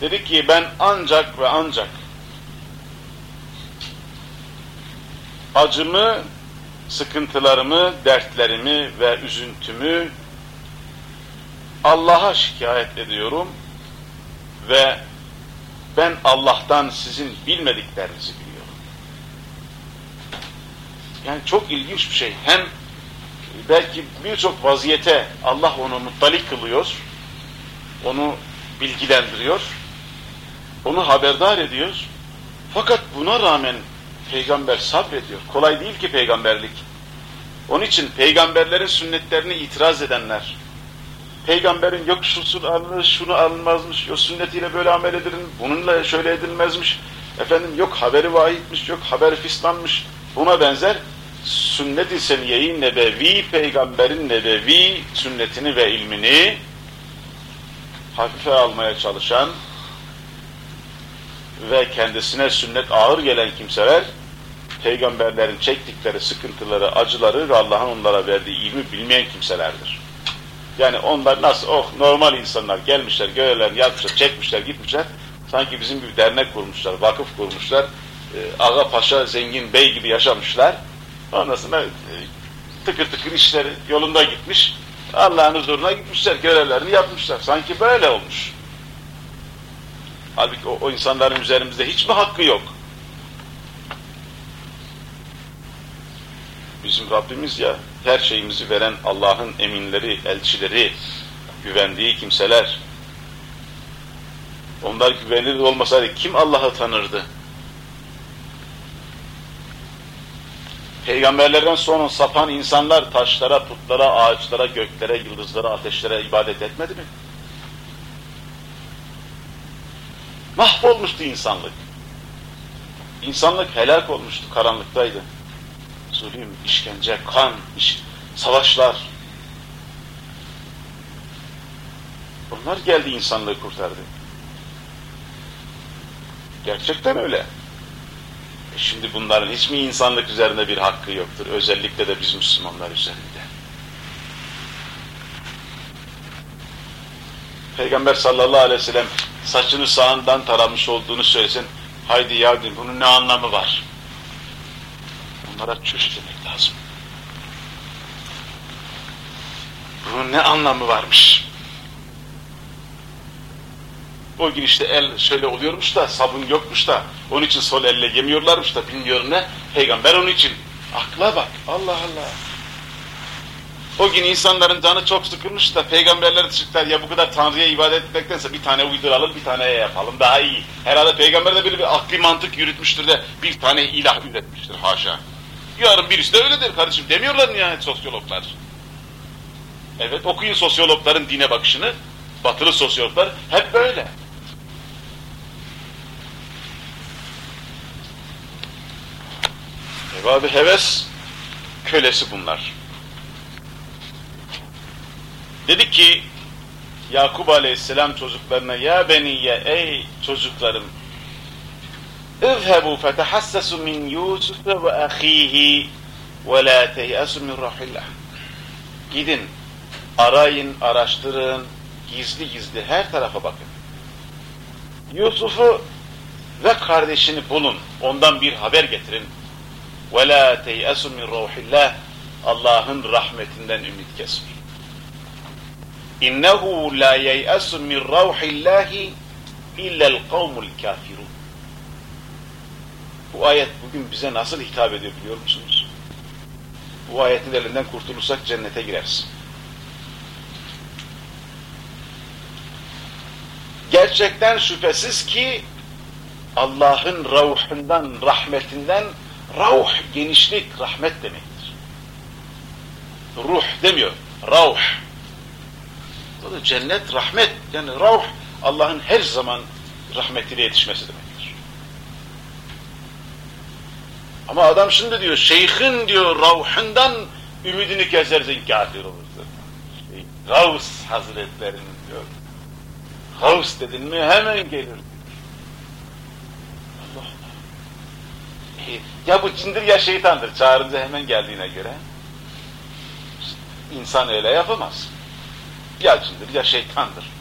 Dedi ki ben ancak ve ancak acımı, sıkıntılarımı, dertlerimi ve üzüntümü Allah'a şikayet ediyorum ve ben Allah'tan sizin bilmediklerinizi biliyorum. yani çok ilginç bir şey. Hem belki birçok vaziyete Allah onu muttalik kılıyor, onu bilgilendiriyor, onu haberdar ediyor. Fakat buna rağmen peygamber sabrediyor. Kolay değil ki peygamberlik. Onun için peygamberlerin sünnetlerini itiraz edenler, peygamberin yok şusun alınır, şunu alınmazmış, yok sünnetiyle böyle amel edilir, bununla şöyle edilmezmiş, efendim yok haberi vahitmiş, yok haberi fislanmış, buna benzer sünnet-i seniyeyi nebevi, peygamberin nebevi sünnetini ve ilmini hafife almaya çalışan ve kendisine sünnet ağır gelen kimseler peygamberlerin çektikleri sıkıntıları, acıları ve Allah'ın onlara verdiği ilmi bilmeyen kimselerdir. Yani onlar nasıl, oh normal insanlar gelmişler, görevlerini yapmışlar, çekmişler, gitmişler. Sanki bizim gibi dernek kurmuşlar, vakıf kurmuşlar. E, ağa, paşa, zengin, bey gibi yaşamışlar. Ondan sonra e, tıkır tıkır işleri yolunda gitmiş. Allah'ın huzuruna gitmişler, görevlerini yapmışlar. Sanki böyle olmuş. Halbuki o, o insanların üzerimizde hiç mi hakkı yok? Bizim Rabbimiz ya, her şeyimizi veren Allah'ın eminleri, elçileri, güvendiği kimseler. Onlar güvenilir olmasaydı kim Allah'ı tanırdı? Peygamberlerden sonra sapan insanlar taşlara, putlara, ağaçlara, göklere, yıldızlara, ateşlere ibadet etmedi mi? Mahvolmuştu insanlık. İnsanlık helak olmuştu, karanlıktaydı. Zulüm, işkence, kan, iş, savaşlar. Onlar geldi insanlığı kurtardı. Gerçekten öyle. Şimdi bunların hiç mi insanlık üzerinde bir hakkı yoktur? Özellikle de biz Müslümanlar üzerinde. Peygamber sallallahu aleyhi ve sellem saçını sağından taramış olduğunu söylesin. Haydi ya bunun ne anlamı var? Onlara çüş demek lazım. Bunun ne anlamı varmış? O gün işte el şöyle oluyormuş da sabun yokmuş da onun için sol elle yemiyorlarmış da bilmiyorum ne. Peygamber onun için. Akla bak. Allah Allah. O gün insanların canı çok sıkılmış da peygamberler çıktılar ya bu kadar Tanrı'ya ibadet etmektense bir tane uyduralım bir tane yapalım daha iyi. Herhalde peygamber de böyle bir akli mantık yürütmüştür de bir tane ilah üretmiştir haşa. Yarın birisi de öyledir kardeşim demiyorlar nihayet sosyologlar. Evet okuyun sosyologların dine bakışını. Batılı sosyologlar hep böyle. Erbabı heves kölesi bunlar. Dedi ki Yakup Aleyhisselam çocuklarına ya beniye ey çocuklarım اذهبوا فتحسسوا من يوسف وأخيه ولا تيأسوا من روح الله Gidin, arayın, araştırın, gizli gizli her tarafa bakın. Yusuf'u ve kardeşini bulun, ondan bir haber getirin. Ve la teyasu min ruhillah. Allah'ın rahmetinden ümit kesmeyin. İnnehu la yeyasu min ruhillahi illel kavmul kafirun. Bu ayet bugün bize nasıl hitap ediyor biliyor musunuz? Bu ayetin elinden kurtulursak cennete gireriz. Gerçekten şüphesiz ki Allah'ın ruhundan, rahmetinden ruh, genişlik, rahmet demektir. Ruh demiyor. O da cennet, rahmet. Yani ruh, Allah'ın her zaman rahmetiyle yetişmesi demektir. Ama adam şimdi diyor, şeyhin diyor, ruhundan ümidini kesersen kafir olursun. Gavs Hazretlerinin diyor. Gavs dedin mi hemen gelir. Allah Ya bu cindir ya şeytandır. Çağırınca hemen geldiğine göre. İnsan öyle yapamaz. Ya cindir ya şeytandır.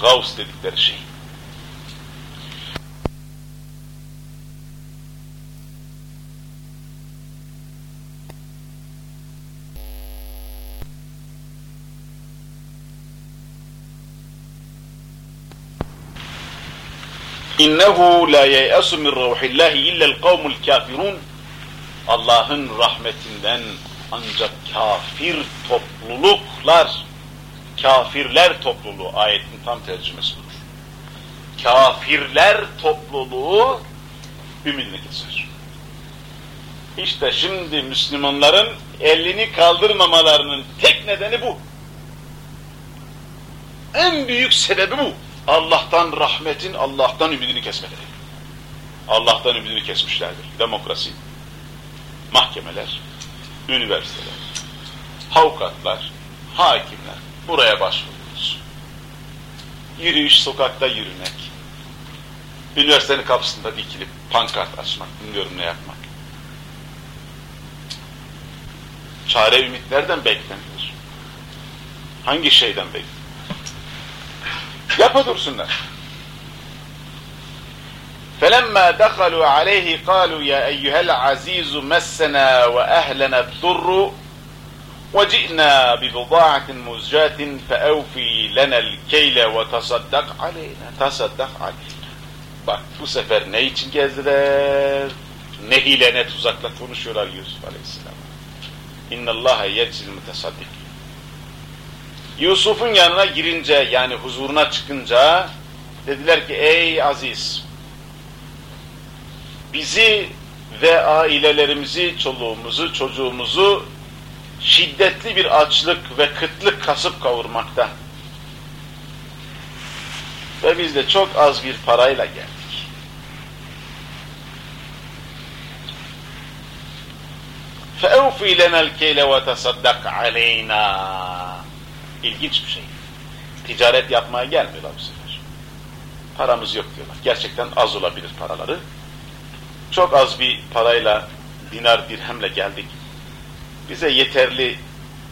Gavs dedikleri şey. İnnehu la yeyasu min ruhillahi illa'l kavmul kafirun. Allah'ın rahmetinden ancak kafir topluluklar, kafirler topluluğu ayetin tam tercümesi budur. Kafirler topluluğu ümidini keser. İşte şimdi Müslümanların elini kaldırmamalarının tek nedeni bu. En büyük sebebi bu. Allah'tan rahmetin, Allah'tan ümidini kesmeleri. Allah'tan ümidini kesmişlerdir. Demokrasi, mahkemeler, üniversiteler, avukatlar, hakimler. Buraya başvuruyoruz. Yürüyüş, sokakta yürümek, üniversitenin kapısında dikilip pankart açmak, bilmiyorum ne yapmak. Çare ümit nereden beklenir? Hangi şeyden beklenir? Yapa dursunlar. فَلَمَّا دَخَلُوا عَلَيْهِ قَالُوا يَا اَيُّهَا الْعَز۪يزُ مَسَّنَا وَأَهْلَنَا الضُّرُّ وَجِئْنَا بِبُضَاعَةٍ مُزْجَاتٍ فَاَوْفِي لَنَا الْكَيْلَ وَتَصَدَّقْ عَلَيْنَا تَصَدَّقْ عَلَيْنَا Bak bu sefer ne için gezdiler? Ne hile ne tuzakla konuşuyorlar Yusuf Aleyhisselam. اِنَّ اللّٰهَ يَجْزِ الْمُتَصَدِّقِ Yusuf'un yanına girince yani huzuruna çıkınca dediler ki ey aziz bizi ve ailelerimizi, çoluğumuzu, çocuğumuzu şiddetli bir açlık ve kıtlık kasıp kavurmakta. Ve biz de çok az bir parayla geldik. فَاَوْفِي لَنَا الْكَيْلَ وَتَصَدَّقْ عَلَيْنَا İlginç bir şey. Ticaret yapmaya gelmiyorlar bu sefer. Paramız yok diyorlar. Gerçekten az olabilir paraları. Çok az bir parayla, dinar dirhemle geldik. Bize yeterli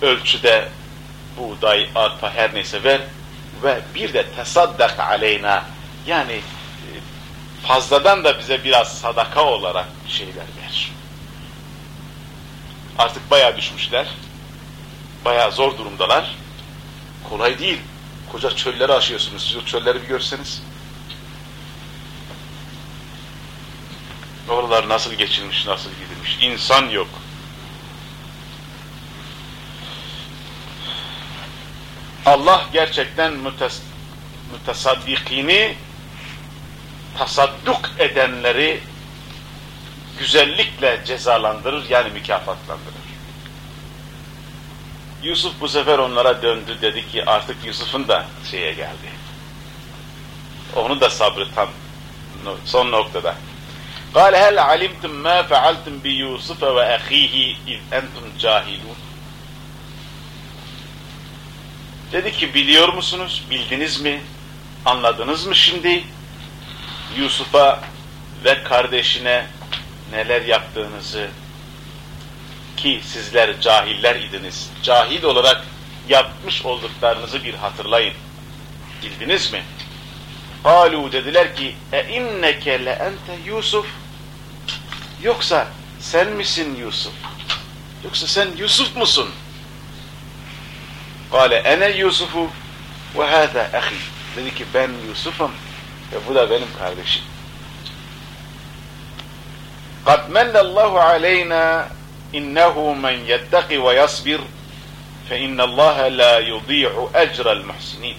ölçüde buğday, arpa her neyse ver ve bir de tesaddak aleyna yani fazladan da bize biraz sadaka olarak şeyler ver. Artık bayağı düşmüşler. Bayağı zor durumdalar. Kolay değil. Koca çölleri aşıyorsunuz. Siz o çölleri bir görseniz. Oralar nasıl geçilmiş, nasıl gidilmiş. İnsan yok. Allah gerçekten mütes mütesaddikini tasadduk edenleri güzellikle cezalandırır yani mükafatlandırır. Yusuf bu sefer onlara döndü dedi ki artık Yusuf'un da şeye geldi. Onu da sabrı tam son noktada. قال هل علمتم ما فعلتم بيوسف وأخيه إذ أنتم جاهلون Dedi ki biliyor musunuz, bildiniz mi, anladınız mı şimdi Yusuf'a ve kardeşine neler yaptığınızı ki sizler cahiller idiniz. Cahil olarak yapmış olduklarınızı bir hatırlayın. Bildiniz mi? Halu dediler ki e inneke le ente Yusuf yoksa sen misin Yusuf? Yoksa sen Yusuf musun? Kale ene Yusufu ve hâzâ ahi. Dedi ki ben Yusuf'um ve bu da benim kardeşim. قد من الله علينا innehu men yettaki ve yasbir fe innallaha la yudi'u ecrel muhsinin.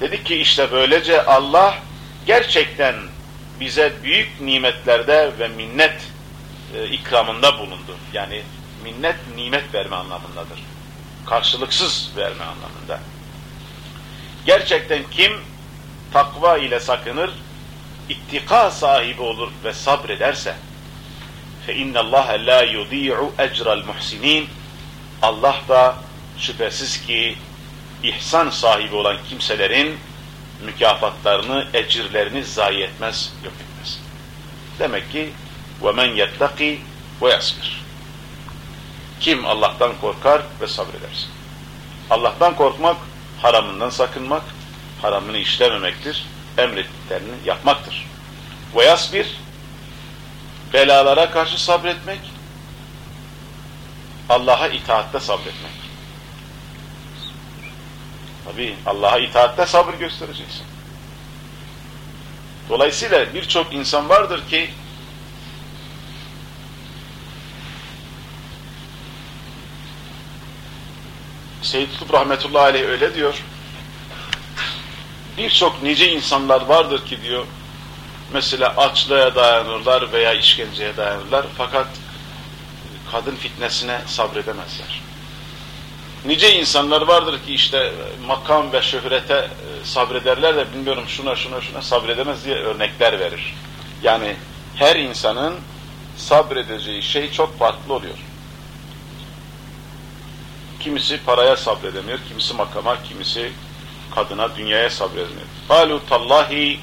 Dedi ki işte böylece Allah gerçekten bize büyük nimetlerde ve minnet e, ikramında bulundu. Yani minnet nimet verme anlamındadır. Karşılıksız verme anlamında. Gerçekten kim takva ile sakınır, ittika sahibi olur ve sabrederse, فَاِنَّ اللّٰهَ لَا يُضِيعُ اَجْرَ الْمُحْسِنِينَ Allah da şüphesiz ki ihsan sahibi olan kimselerin mükafatlarını, ecirlerini zayi etmez, yok etmez. Demek ki وَمَنْ يَتَّقِ وَيَصْبِرْ Kim Allah'tan korkar ve sabrederse. Allah'tan korkmak, haramından sakınmak, haramını işlememektir, emrettiklerini yapmaktır. وَيَصْبِرْ Belalara karşı sabretmek, Allah'a itaatte sabretmek. Tabi Allah'a itaatte sabır göstereceksin. Dolayısıyla birçok insan vardır ki Seyyid Kutub Rahmetullahi Aleyh öyle diyor. Birçok nice insanlar vardır ki diyor mesela açlığa dayanırlar veya işkenceye dayanırlar fakat kadın fitnesine sabredemezler. Nice insanlar vardır ki işte makam ve şöhrete e, sabrederler de bilmiyorum şuna şuna şuna sabredemez diye örnekler verir. Yani her insanın sabredeceği şey çok farklı oluyor. Kimisi paraya sabredemiyor, kimisi makama, kimisi kadına, dünyaya sabredemiyor. Kalu tallahi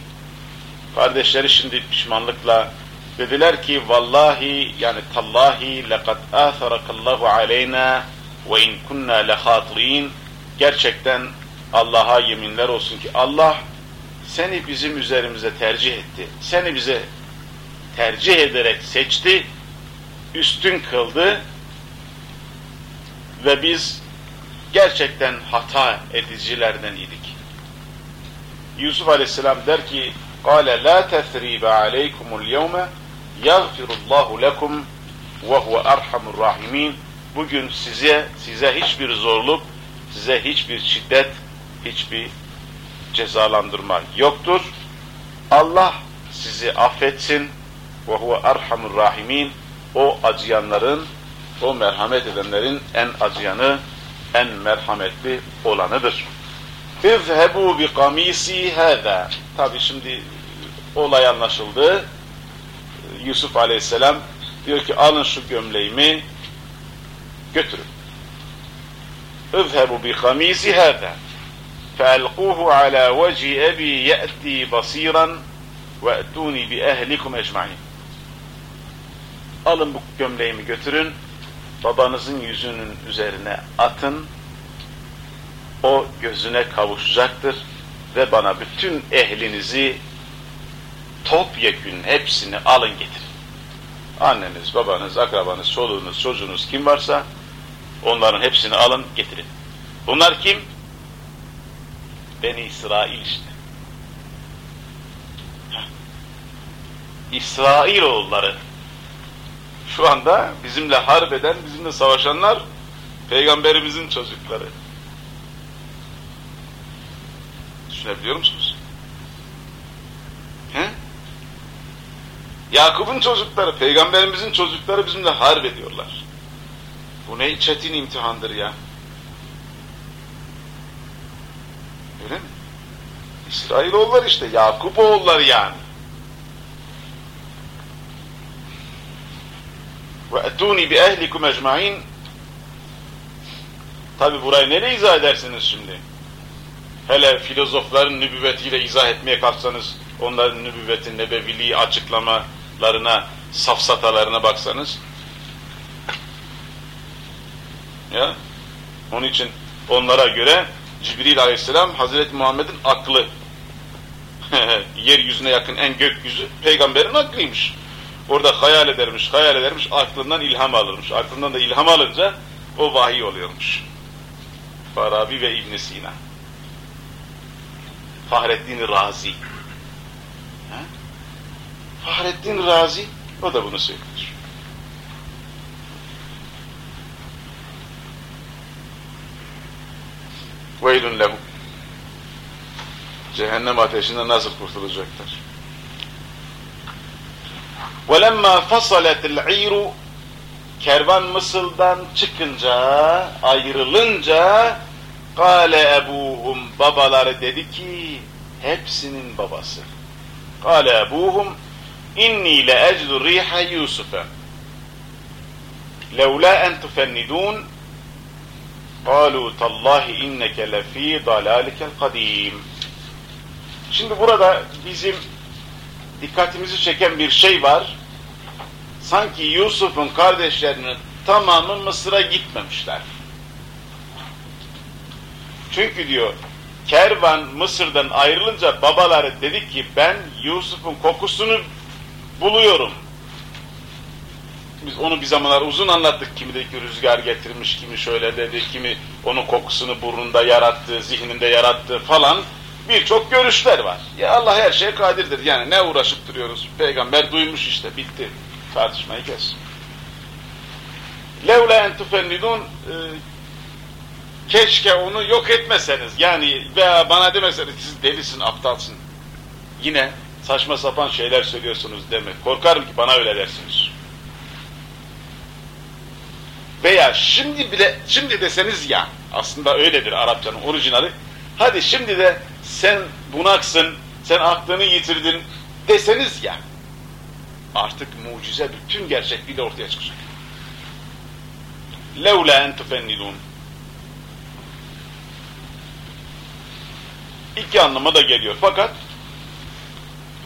kardeşleri şimdi pişmanlıkla dediler ki vallahi yani tallahi lekad atharakallahu aleyna ve in kunna lehatirin gerçekten Allah'a yeminler olsun ki Allah seni bizim üzerimize tercih etti. Seni bize tercih ederek seçti, üstün kıldı ve biz gerçekten hata edicilerden idik. Yusuf Aleyhisselam der ki قال لا تثريب عليكم اليوم يغفر الله لكم وهو أرحم الراحمين Bugün size size hiçbir zorluk, size hiçbir şiddet, hiçbir cezalandırma yoktur. Allah sizi affetsin. Ve huve erhamur rahimin. O acıyanların, o merhamet edenlerin en acıyanı, en merhametli olanıdır. İzhebu bi kamisi hâzâ. Tabi şimdi olay anlaşıldı. Yusuf aleyhisselam diyor ki alın şu gömleğimi götürün. İzhebu bi kamisi hâzâ. فَأَلْقُوهُ عَلَى وَجْهِ أَبِي يَأْتِي بَصِيرًا وَأْتُونِي بِأَهْلِكُمْ اَجْمَعِينَ Alın bu gömleğimi götürün, babanızın yüzünün üzerine atın, o gözüne kavuşacaktır ve bana bütün ehlinizi topyekün hepsini alın getirin. Anneniz, babanız, akrabanız, çoluğunuz, çocuğunuz kim varsa onların hepsini alın getirin. Bunlar kim? Beni İsrail işte. İsrail oğulları. Şu anda bizimle harp eden, bizimle savaşanlar peygamberimizin çocukları. Düşünebiliyor musunuz? He? Yakup'un çocukları, peygamberimizin çocukları bizimle harp ediyorlar. Bu ne çetin imtihandır ya. Öyle mi? İsrailoğulları işte, Yakup oğulları yani. ve etuni bi ehlikum ecmaîn Tabi burayı nereye izah edersiniz şimdi? Hele filozofların nübüvvetiyle izah etmeye kalksanız, onların nübüvvetin nebeviliği açıklamalarına, safsatalarına baksanız, ya, onun için onlara göre Cibril aleyhisselam Hazreti Muhammed'in aklı. Yeryüzüne yakın en gökyüzü peygamberin aklıymış. Orada hayal edermiş, hayal edermiş, aklından ilham alırmış. Aklından da ilham alınca o vahiy oluyormuş. Farabi ve İbn Sina. Fahrettin Razi. Ha? Fahrettin Razi o da bunu söylüyor. Veylun lehu. Cehennem ateşinden nasıl kurtulacaklar? وَلَمَّا فَصَلَتِ الْعِيرُ Kervan Mısır'dan çıkınca, ayrılınca Kale ebuhum babaları dedi ki hepsinin babası. Kale ebuhum inni le ecdu riha Yusuf'e levla en tufennidun قالوا تالله إنك لفي ضلالك القديم Şimdi burada bizim dikkatimizi çeken bir şey var. Sanki Yusuf'un kardeşlerinin tamamı Mısır'a gitmemişler. Çünkü diyor kervan Mısır'dan ayrılınca babaları dedi ki ben Yusuf'un kokusunu buluyorum. Biz onu bir zamanlar uzun anlattık. Kimi de ki rüzgar getirmiş, kimi şöyle dedi, kimi onun kokusunu burnunda yarattı, zihninde yarattı falan. Birçok görüşler var. Ya Allah her şeye kadirdir. Yani ne uğraşıp duruyoruz? Peygamber duymuş işte, bitti. Tartışmayı kes. Levla en tufennidun keşke onu yok etmeseniz. Yani veya bana demeseniz siz delisin, aptalsın. Yine saçma sapan şeyler söylüyorsunuz deme. Korkarım ki bana öyle dersiniz. Veya şimdi bile, şimdi deseniz ya, aslında öyledir Arapçanın orijinali. Hadi şimdi de sen bunaksın, sen aklını yitirdin deseniz ya, artık mucize bütün gerçekliğiyle ortaya çıkacak. لَوْلَا اَنْ تُفَنِّدُونَ İki anlama da geliyor. Fakat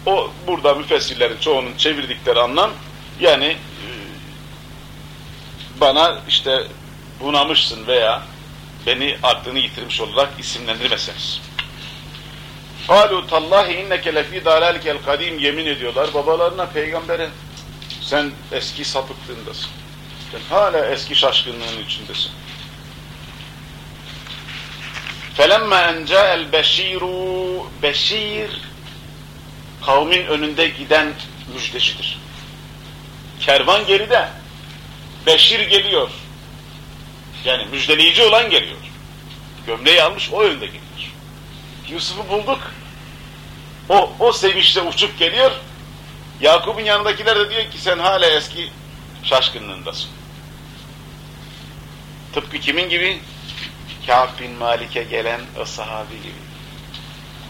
o burada müfessirlerin çoğunun çevirdikleri anlam yani e, bana işte bunamışsın veya beni aklını yitirmiş olarak isimlendirmeseniz. قَالُوا تَاللّٰهِ اِنَّكَ لَف۪ي دَالَالِكَ الْقَد۪يمِ Yemin ediyorlar babalarına, peygambere. Sen eski sapıklığındasın. Sen hala eski şaşkınlığın içindesin. فَلَمَّا اَنْجَاءَ الْبَش۪يرُ Beşir, kavmin önünde giden müjdecidir. Kervan geride, Beşir geliyor. Yani müjdeleyici olan geliyor. Gömleği almış, o önde geliyor. Yusuf'u bulduk. O, o sevinçle uçup geliyor. Yakup'un yanındakiler de diyor ki sen hala eski şaşkınlığındasın. Tıpkı kimin gibi? Kâb bin Malik'e gelen o sahabi gibi.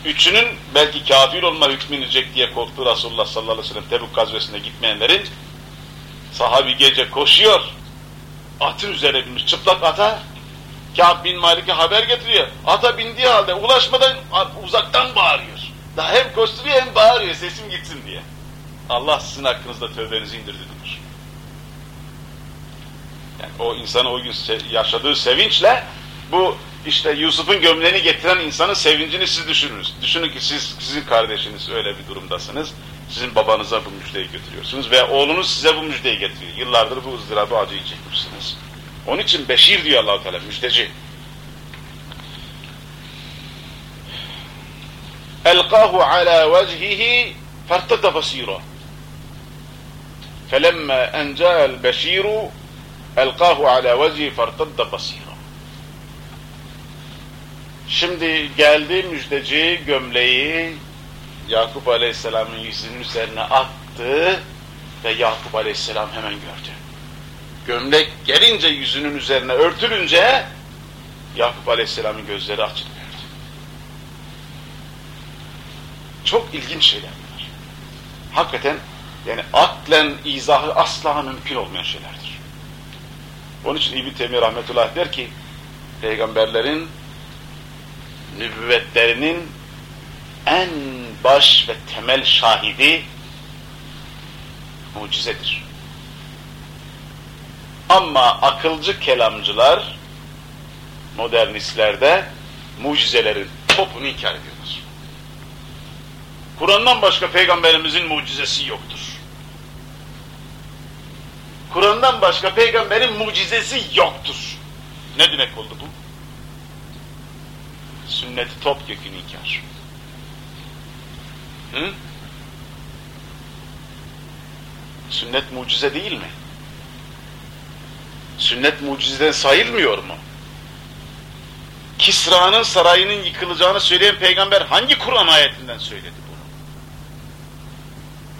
Üçünün belki kafir olma hükmü inecek diye korktu Resulullah sallallahu aleyhi ve sellem Tebuk gazvesine gitmeyenlerin sahabi gece koşuyor. Atın üzerine binmiş çıplak ata Kâb bin Malik'e haber getiriyor. Ata bindiği halde ulaşmadan uzaktan bağırıyor. Daha hem koşturuyor hem bağırıyor sesim gitsin diye. Allah sizin hakkınızda tövbenizi indirdi diyor. Yani o insanı o gün yaşadığı sevinçle bu işte Yusuf'un gömleğini getiren insanın sevincini siz düşününüz. Düşünün ki siz sizin kardeşiniz öyle bir durumdasınız. Sizin babanıza bu müjdeyi götürüyorsunuz veya oğlunuz size bu müjdeyi getiriyor. Yıllardır bu ızdırabı acıyı çekmişsiniz. Onun için Beşir diyor Allah-u Teala, müjdeci. Elqahu ala vecihihi fertada basira. Felemma en ca'el beşiru elqahu ala vecihi fertada basira. Şimdi geldi müjdeci gömleği Yakup Aleyhisselam'ın yüzünün üzerine attı ve Yakup Aleyhisselam hemen gördü. Gömlek gelince yüzünün üzerine örtülünce Yakup Aleyhisselam'ın gözleri açılıyor. Çok ilginç şeyler bunlar. Hakikaten yani aklen izahı asla mümkün olmayan şeylerdir. Onun için İbn Teymiye rahmetullah der ki peygamberlerin nübüvvetlerinin en baş ve temel şahidi mucizedir. Ama akılcı kelamcılar modernistlerde mucizelerin topunu inkar ediyorlar. Kur'an'dan başka peygamberimizin mucizesi yoktur. Kur'an'dan başka peygamberin mucizesi yoktur. Ne demek oldu bu? Sünneti topyekun inkar. Hı? Sünnet mucize değil mi? Sünnet mucizeden sayılmıyor mu? Kisra'nın sarayının yıkılacağını söyleyen peygamber hangi Kur'an ayetinden söyledi bunu?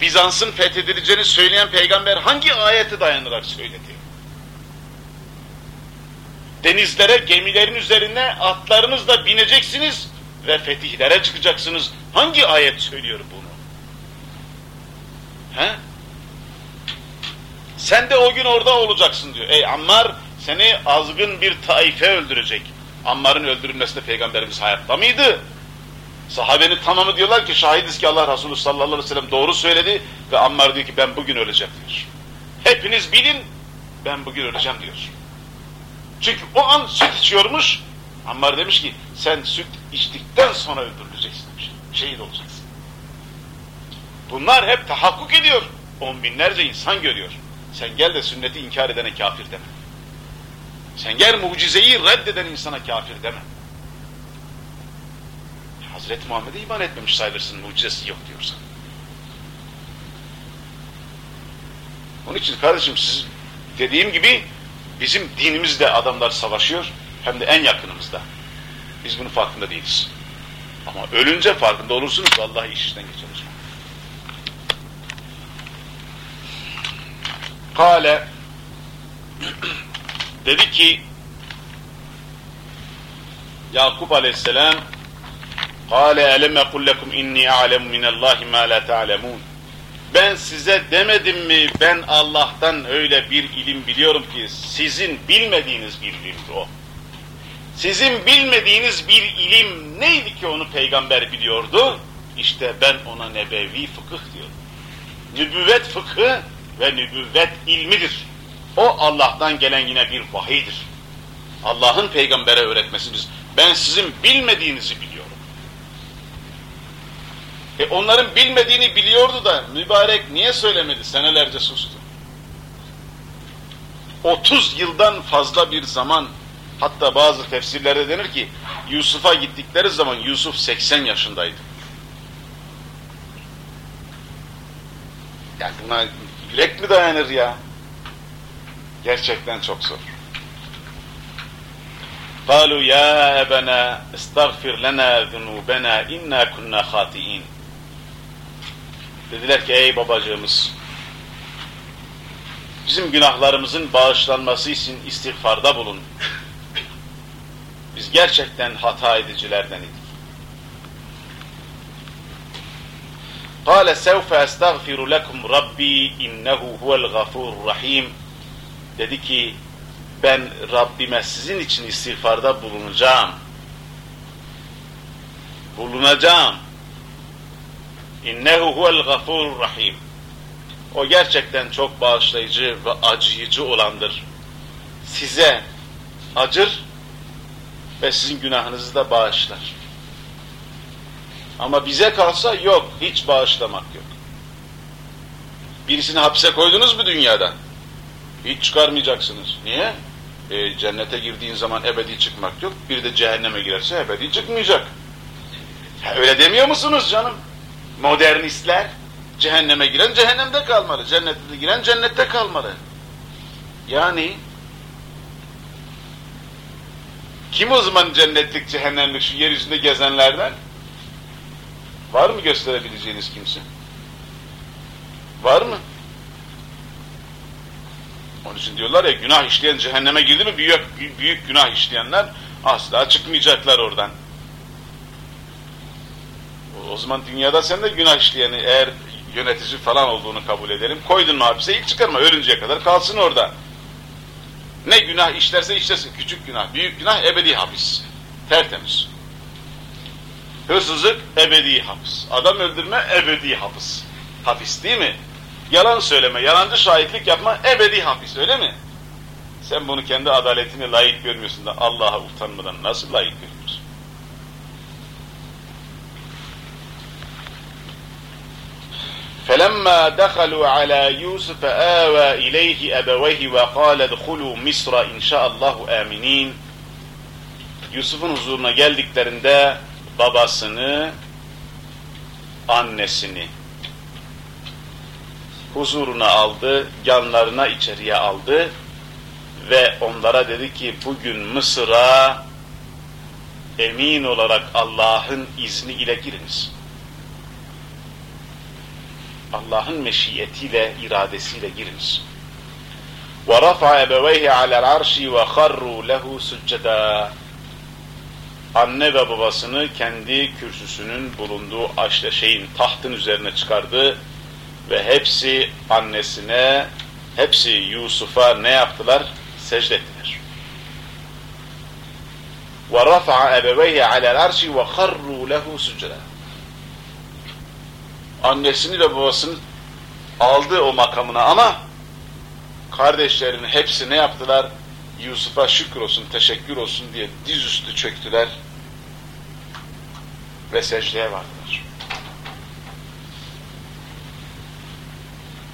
Bizans'ın fethedileceğini söyleyen peygamber hangi ayeti dayanarak söyledi? Denizlere, gemilerin üzerine atlarınızla bineceksiniz ve fetihlere çıkacaksınız. Hangi ayet söylüyor bunu? He? Sen de o gün orada olacaksın diyor. Ey Ammar seni azgın bir taife öldürecek. Ammar'ın öldürülmesinde peygamberimiz hayatta mıydı? Sahabenin tamamı diyorlar ki şahidiz ki Allah Resulü sallallahu aleyhi ve sellem doğru söyledi ve Ammar diyor ki ben bugün öleceğim diyor. Hepiniz bilin ben bugün öleceğim diyor. Çünkü o an süt içiyormuş. Ammar demiş ki sen süt içtikten sonra öldürüleceksin demiş. Şehit olacaksın. Bunlar hep tahakkuk ediyor. On binlerce insan görüyor. Sen gel de sünneti inkar edene kafir deme. Sen gel mucizeyi reddeden insana kafir deme. Hazreti Muhammed'e iman etmemiş sayılırsın mucizesi yok diyorsan. Onun için kardeşim siz dediğim gibi bizim dinimizde adamlar savaşıyor hem de en yakınımızda. Biz bunun farkında değiliz. Ama ölünce farkında olursunuz vallahi iş işten geçer hocam. Kale dedi ki Yakup aleyhisselam Kale elem ekul lekum inni a'lemu minallahi ma la ta'lemun Ben size demedim mi ben Allah'tan öyle bir ilim biliyorum ki sizin bilmediğiniz bir ilimdir o. Sizin bilmediğiniz bir ilim neydi ki onu peygamber biliyordu? İşte ben ona nebevi fıkıh diyorum. Nübüvvet fıkhı ve nübüvvet ilmidir. O Allah'tan gelen yine bir vahiydir. Allah'ın peygambere öğretmesidir. Ben sizin bilmediğinizi biliyorum. E onların bilmediğini biliyordu da mübarek niye söylemedi? Senelerce sustu. 30 yıldan fazla bir zaman hatta bazı tefsirlerde denir ki Yusuf'a gittikleri zaman Yusuf 80 yaşındaydı. Yani buna yürek mi dayanır ya? Gerçekten çok zor. قالوا يا أبنا استغفر لنا ذنوبنا إنا كنا خاطئين Dediler ki ey babacığımız bizim günahlarımızın bağışlanması için istiğfarda bulun. Biz gerçekten hata edicilerden idik. قال سوف أستغفر لكم ربي إنه هو الغفور الرحيم dedi ki ben Rabbime sizin için istiğfarda bulunacağım. Bulunacağım. İnnehu huvel gafurur rahim. O gerçekten çok bağışlayıcı ve acıyıcı olandır. Size acır ve sizin günahınızı da bağışlar. Ama bize kalsa yok, hiç bağışlamak yok. Birisini hapse koydunuz mu dünyada? Hiç çıkarmayacaksınız. Niye? E, cennete girdiğin zaman ebedi çıkmak yok. Bir de cehenneme girerse ebedi çıkmayacak. Ha, öyle demiyor musunuz canım? Modernistler cehenneme giren cehennemde kalmalı. Cennete giren cennette kalmalı. Yani kim o zaman cennetlik cehennemlik şu yeryüzünde gezenlerden? Var mı gösterebileceğiniz kimse? Var mı? Onun için diyorlar ya günah işleyen cehenneme girdi mi büyük, büyük günah işleyenler asla çıkmayacaklar oradan. O zaman dünyada sen de günah işleyeni eğer yönetici falan olduğunu kabul edelim. Koydun mu hapise ilk çıkarma ölünceye kadar kalsın orada. Ne günah işlerse işlesin. Küçük günah, büyük günah ebedi hapis. Tertemiz. Hırsızlık ebedi hapis. Adam öldürme ebedi hapis. Hapis değil mi? Yalan söyleme, yalancı şahitlik yapma ebedi hapis öyle mi? Sen bunu kendi adaletine layık görmüyorsun da Allah'a utanmadan nasıl layık görüyorsun? فَلَمَّا دَخَلُوا عَلَى يُوسُفَ آوَى إِلَيْهِ أَبَوَيْهِ وَقَالَ دْخُلُوا مِصْرَ إِنْ شَاءَ اللّٰهُ آمِنِينَ Yusuf'un huzuruna geldiklerinde babasını, annesini huzuruna aldı, yanlarına içeriye aldı ve onlara dedi ki bugün Mısır'a emin olarak Allah'ın izni ile giriniz. Allah'ın meşiyetiyle, iradesiyle giriniz. وَرَفَعَ اَبَوَيْهِ عَلَى الْعَرْشِ وَخَرُّوا لَهُ سُجَّدًا Anne ve babasını kendi kürsüsünün bulunduğu aşle şeyin tahtın üzerine çıkardı ve hepsi annesine, hepsi Yusuf'a ne yaptılar? Secde ettiler. وَرَفَعَ اَبَوَيْهِ عَلَى الْعَرْشِ وَخَرُّوا لَهُ سُجَّدًا Annesini ve babasını aldı o makamına ama kardeşlerinin hepsi ne yaptılar? Yusuf'a şükür olsun, teşekkür olsun diye dizüstü çöktüler ve secdeye vardılar.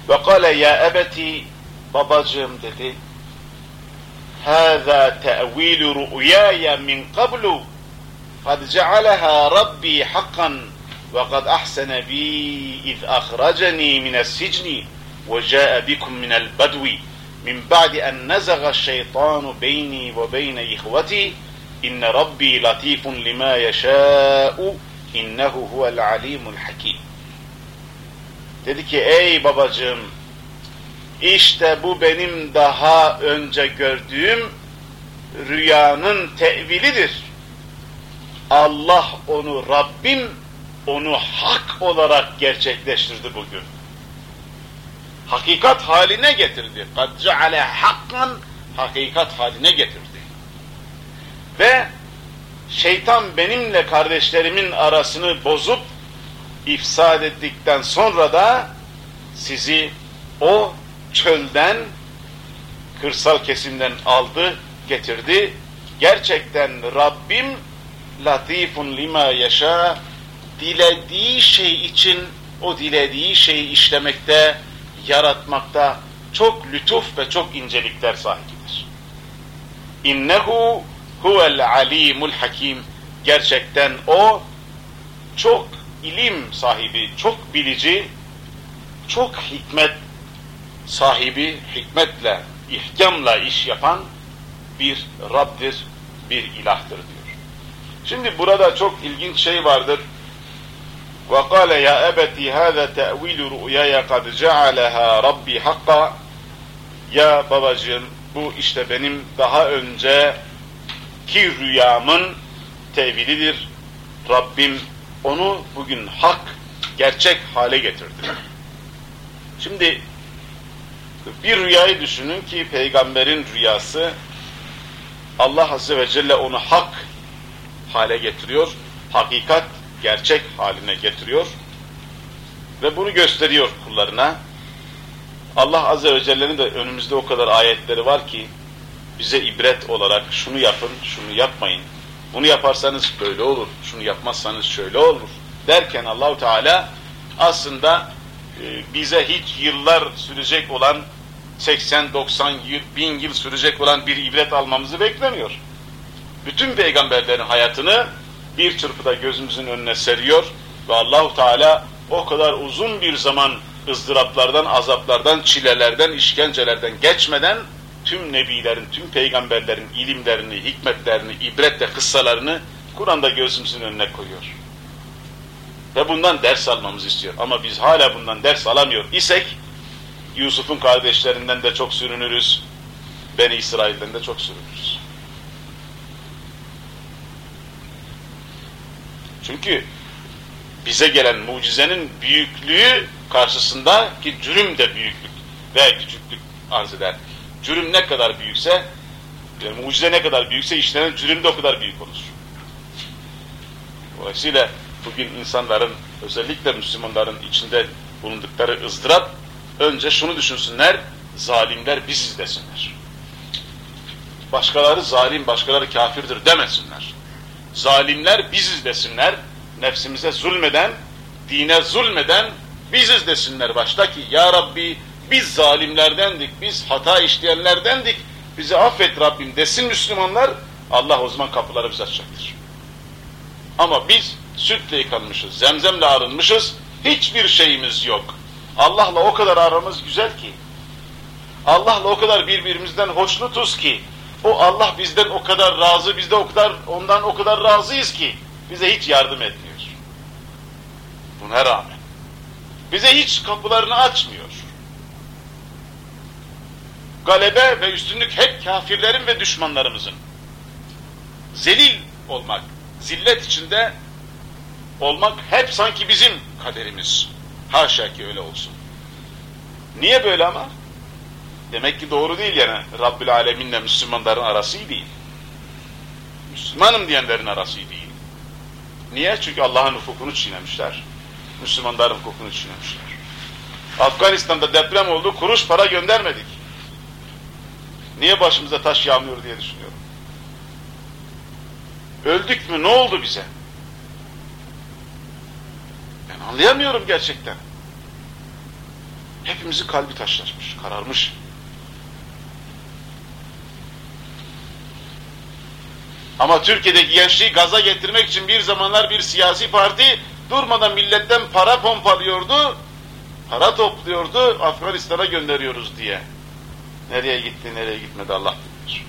Ve kâle ya ebeti babacığım dedi هذا تأويل رؤياي من قبل قد جعلها ربي حقا وقد أحسن بي إذ أخرجني من السجن وجاء بكم من البدو من بعد أن نزغ الشيطان بيني وبين إخوتي إن ربي لطيف لما يشاء إنه هو العليم الحكيم Dedi ki ey babacığım işte bu benim daha önce gördüğüm rüyanın tevilidir. Allah onu Rabbim onu hak olarak gerçekleştirdi bugün. Hakikat haline getirdi. قَدْ جَعَلَ hakkan hakikat haline getirdi. Ve şeytan benimle kardeşlerimin arasını bozup ifsad ettikten sonra da sizi o çölden, kırsal kesimden aldı, getirdi. Gerçekten Rabbim latifun lima yaşa dilediği şey için o dilediği şeyi işlemekte, yaratmakta çok lütuf ve çok incelikler sahibidir. İnnehu huvel alimul hakim. Gerçekten o çok ilim sahibi, çok bilici, çok hikmet sahibi, hikmetle, ihkamla iş yapan bir Rab'dir, bir ilahtır diyor. Şimdi burada çok ilginç şey vardır. وَقَالَ يَا أَبَتِ هَذَا تَأْوِيلُ رُؤْيَايَ قَدْ جَعَلَهَا رَبِّي حَقًّا Ya babacığım bu işte benim daha önce ki rüyamın tevilidir. Rabbim onu bugün hak, gerçek hale getirdi. Şimdi bir rüyayı düşünün ki peygamberin rüyası Allah Azze ve Celle onu hak hale getiriyor, hakikat gerçek haline getiriyor ve bunu gösteriyor kullarına. Allah Azze ve Celle'nin de önümüzde o kadar ayetleri var ki bize ibret olarak şunu yapın, şunu yapmayın, bunu yaparsanız böyle olur, şunu yapmazsanız şöyle olur derken Allahu Teala aslında e, bize hiç yıllar sürecek olan 80-90 yıl, bin yıl sürecek olan bir ibret almamızı beklemiyor. Bütün peygamberlerin hayatını bir çırpıda gözümüzün önüne seriyor ve Allahu Teala o kadar uzun bir zaman ızdıraplardan, azaplardan, çilelerden, işkencelerden geçmeden tüm nebilerin, tüm peygamberlerin ilimlerini, hikmetlerini, ibretle kıssalarını Kur'an'da gözümüzün önüne koyuyor. Ve bundan ders almamızı istiyor. Ama biz hala bundan ders alamıyor isek Yusuf'un kardeşlerinden de çok sürünürüz. Beni İsrail'den de çok sürünürüz. Çünkü bize gelen mucizenin büyüklüğü karşısında ki cürüm de büyüklük ve küçüklük arz eder. Cürüm ne kadar büyükse Yani mucize ne kadar büyükse işlenen cürüm de o kadar büyük olur. Dolayısıyla bugün insanların, özellikle Müslümanların içinde bulundukları ızdırap, önce şunu düşünsünler, zalimler biziz desinler. Başkaları zalim, başkaları kafirdir demesinler. Zalimler biziz desinler, nefsimize zulmeden, dine zulmeden biziz desinler başta ki Ya Rabbi biz zalimlerdendik, biz hata işleyenlerdendik, bizi affet Rabbim desin Müslümanlar, Allah o zaman kapıları bize açacaktır. Ama biz sütle yıkanmışız, zemzemle arınmışız, hiçbir şeyimiz yok. Allah'la o kadar aramız güzel ki, Allah'la o kadar birbirimizden hoşnutuz ki, o Allah bizden o kadar razı, biz de o kadar, ondan o kadar razıyız ki, bize hiç yardım etmiyor. Buna rağmen. Bize hiç kapılarını açmıyor. Galebe ve üstünlük hep kafirlerin ve düşmanlarımızın. Zelil olmak, zillet içinde olmak hep sanki bizim kaderimiz. Haşa ki öyle olsun. Niye böyle ama? Demek ki doğru değil yani. Rabbül Alemin'le Müslümanların arası değil. Müslümanım diyenlerin arası değil. Niye? Çünkü Allah'ın hukukunu çiğnemişler. Müslümanların hukukunu çiğnemişler. Afganistan'da deprem oldu, kuruş para göndermedik. Niye başımıza taş yağmıyor diye düşünüyorum. Öldük mü? Ne oldu bize? Ben anlayamıyorum gerçekten. Hepimizin kalbi taşlaşmış, kararmış. Ama Türkiye'deki gençliği gaza getirmek için bir zamanlar bir siyasi parti durmadan milletten para pompalıyordu, para topluyordu, Afganistan'a gönderiyoruz diye. Nereye gitti, nereye gitmedi Allah bilir.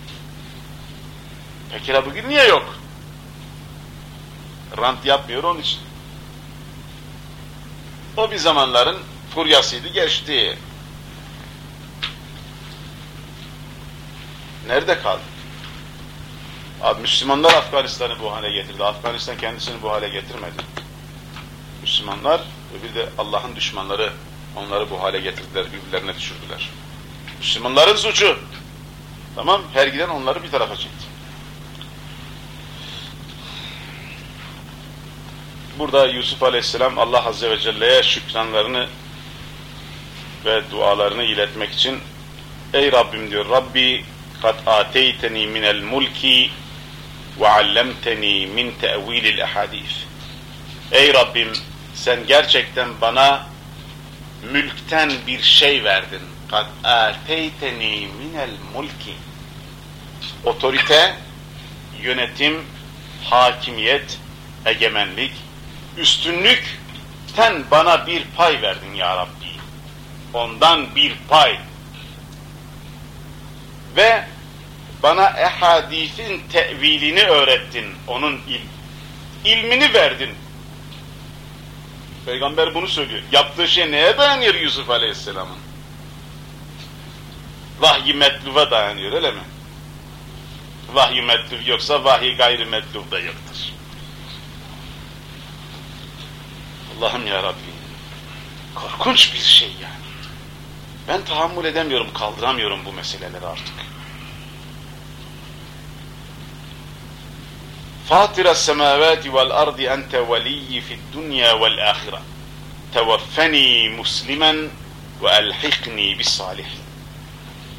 Peki bugün niye yok? Rant yapmıyor onun için. O bir zamanların furyasıydı, geçti. Nerede kaldı? Abi Müslümanlar Afganistan'ı bu hale getirdi. Afganistan kendisini bu hale getirmedi. Müslümanlar ve bir de Allah'ın düşmanları onları bu hale getirdiler, birbirlerine düşürdüler. Müslümanların suçu. Tamam, her giden onları bir tarafa çekti. Burada Yusuf Aleyhisselam Allah Azze ve Celle'ye şükranlarını ve dualarını iletmek için Ey Rabbim diyor, Rabbi kad ateyteni minel mulki allemteni min te'vilil ahadis. Ey Rabbim sen gerçekten bana mülkten bir şey verdin. Kad ateyteni minel mulki. Otorite, yönetim, hakimiyet, egemenlik, üstünlükten bana bir pay verdin ya Rabbi. Ondan bir pay. Ve bana ehadisin tevilini öğrettin. Onun il, ilmini verdin. Peygamber bunu söylüyor. Yaptığı şey neye dayanıyor Yusuf Aleyhisselam'ın? Vahyi metluva dayanıyor öyle mi? Vahyi metluv yoksa vahyi gayri metluv da yoktur. Allah'ım ya. Korkunç bir şey yani. Ben tahammül edemiyorum, kaldıramıyorum bu meseleleri artık. فاطر السماوات والأرض أنت ولي في الدنيا والآخرة توفني مسلما وألحقني بالصالحين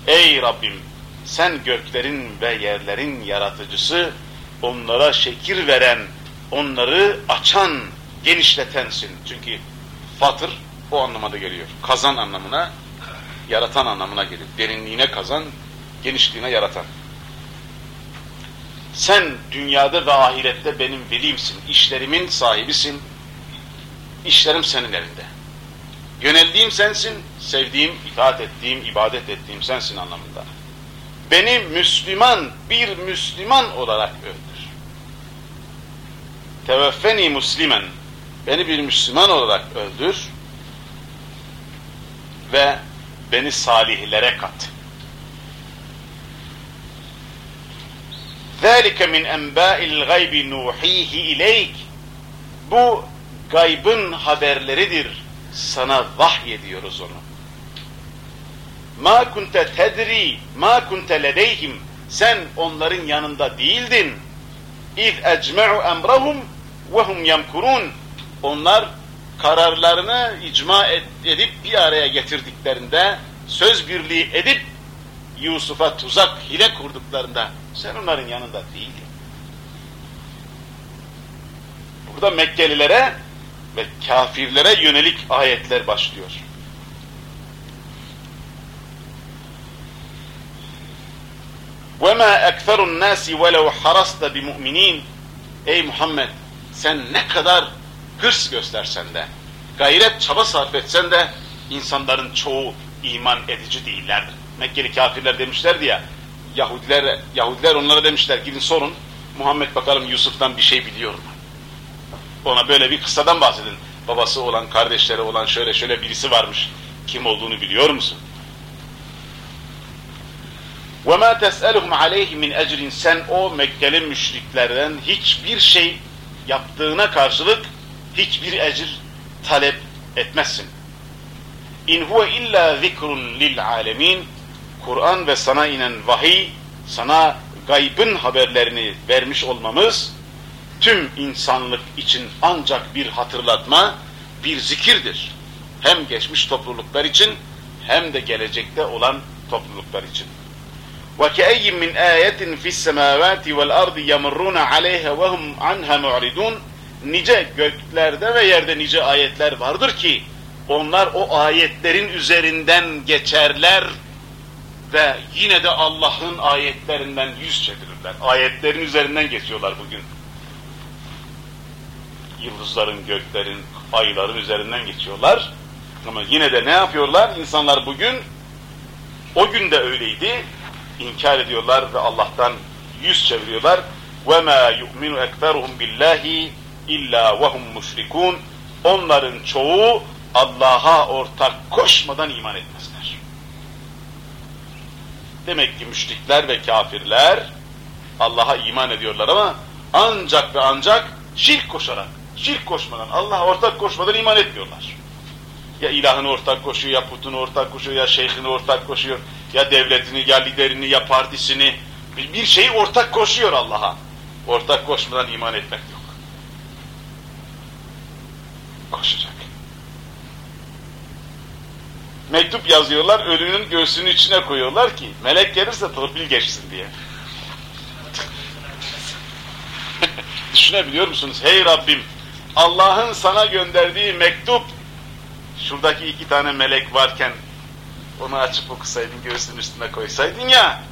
Ey Rabbim sen göklerin ve yerlerin yaratıcısı, onlara şekil veren, onları açan, genişletensin. Çünkü fatır o anlamada geliyor. Kazan anlamına, yaratan anlamına geliyor. Derinliğine kazan, genişliğine yaratan. Sen dünyada ve ahirette benim velimsin, işlerimin sahibisin, işlerim senin elinde. Yöneldiğim sensin, sevdiğim, itaat ettiğim, ibadet ettiğim sensin anlamında. Beni Müslüman, bir Müslüman olarak öldür. Teveffeni Müslüman, beni bir Müslüman olarak öldür ve beni salihlere kat. ذَٰلِكَ مِنْ اَنْبَاءِ الْغَيْبِ نُوحِيهِ اِلَيْكِ Bu gaybın haberleridir. Sana vahyediyoruz onu. مَا كُنْتَ تَدْرِي مَا كُنْتَ لَدَيْهِمْ sen onların yanında değildin. İz ecme'u emrahum ve hum yemkurun. Onlar kararlarını icma edip bir araya getirdiklerinde, söz birliği edip Yusuf'a tuzak, hile kurduklarında sen onların yanında değildin. Burada Mekkelilere ve kafirlere yönelik ayetler başlıyor. وَمَا اَكْثَرُ النَّاسِ وَلَوْ حَرَصْتَ بِمُؤْمِنِينَ Ey Muhammed sen ne kadar hırs göstersen de, gayret çaba sarf etsen de insanların çoğu iman edici değillerdir. Mekkeli kafirler demişlerdi ya, Yahudiler, Yahudiler onlara demişler gidin sorun, Muhammed bakalım Yusuf'tan bir şey biliyor mu? Ona böyle bir kıssadan bahsedin. Babası olan, kardeşleri olan şöyle şöyle birisi varmış. Kim olduğunu biliyor musun? وَمَا تَسْأَلُهُمْ عَلَيْهِ مِنْ اَجْرٍ Sen o Mekkeli müşriklerden hiçbir şey yaptığına karşılık hiçbir ecir talep etmezsin. İn huve illa zikrun lil alemin. Kur'an ve sana inen vahiy, sana gaybın haberlerini vermiş olmamız tüm insanlık için ancak bir hatırlatma, bir zikirdir. Hem geçmiş topluluklar için hem de gelecekte olan topluluklar için. وَكَأَيٍّ مِّنْ آيَةٍ فِي السَّمَاوَاتِ وَالْأَرْضِ يَمُرُّونَ عَلَيْهَا وَهُمْ عَنْهَا مُعْرِدُونَ Nice göklerde ve yerde nice ayetler vardır ki onlar o ayetlerin üzerinden geçerler ve yine de Allah'ın ayetlerinden yüz çevirirler. Ayetlerin üzerinden geçiyorlar bugün. Yıldızların, göklerin, ayların üzerinden geçiyorlar. Ama yine de ne yapıyorlar? İnsanlar bugün, o gün de öyleydi, inkar ediyorlar ve Allah'tan yüz çeviriyorlar. وَمَا يُؤْمِنُ اَكْفَرُهُمْ بِاللّٰهِ اِلَّا وَهُمْ مُشْرِكُونَ Onların çoğu Allah'a ortak koşmadan iman etmezler. Demek ki müşrikler ve kafirler Allah'a iman ediyorlar ama ancak ve ancak şirk koşarak, şirk koşmadan, Allah'a ortak koşmadan iman etmiyorlar. Ya ilahını ortak koşuyor, ya putunu ortak koşuyor, ya şeyhini ortak koşuyor, ya devletini, ya liderini, ya partisini, bir şeyi ortak koşuyor Allah'a. Ortak koşmadan iman etmek yok. Koşacak. Mektup yazıyorlar, ölünün göğsünün içine koyuyorlar ki melek gelirse torpil geçsin diye. Düşünebiliyor musunuz? Hey Rabbim, Allah'ın sana gönderdiği mektup, şuradaki iki tane melek varken onu açıp okusaydın, göğsünün üstüne koysaydın ya,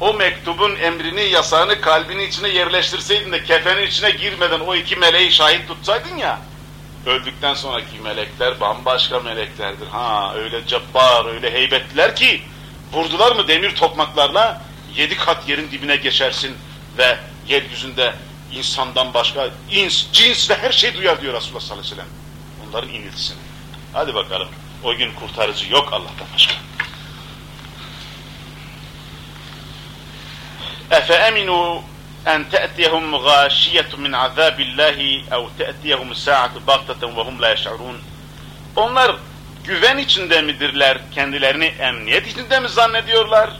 o mektubun emrini, yasağını kalbinin içine yerleştirseydin de kefenin içine girmeden o iki meleği şahit tutsaydın ya, öldükten sonraki melekler bambaşka meleklerdir. Ha öyle cabbar, öyle heybetliler ki, vurdular mı demir tokmaklarla, yedi kat yerin dibine geçersin ve yeryüzünde insandan başka ins, cins ve her şey duyar diyor Resulullah sallallahu aleyhi ve sellem. Onların iniltisini. Hadi bakalım. O gün kurtarıcı yok Allah'tan başka. Efe eminu en te'tiyehum gâşiyetun min azâbillâhi ev te'tiyehum sa'atu bagteten ve hum la yeş'urûn. Onlar güven içinde midirler, kendilerini emniyet içinde mi zannediyorlar?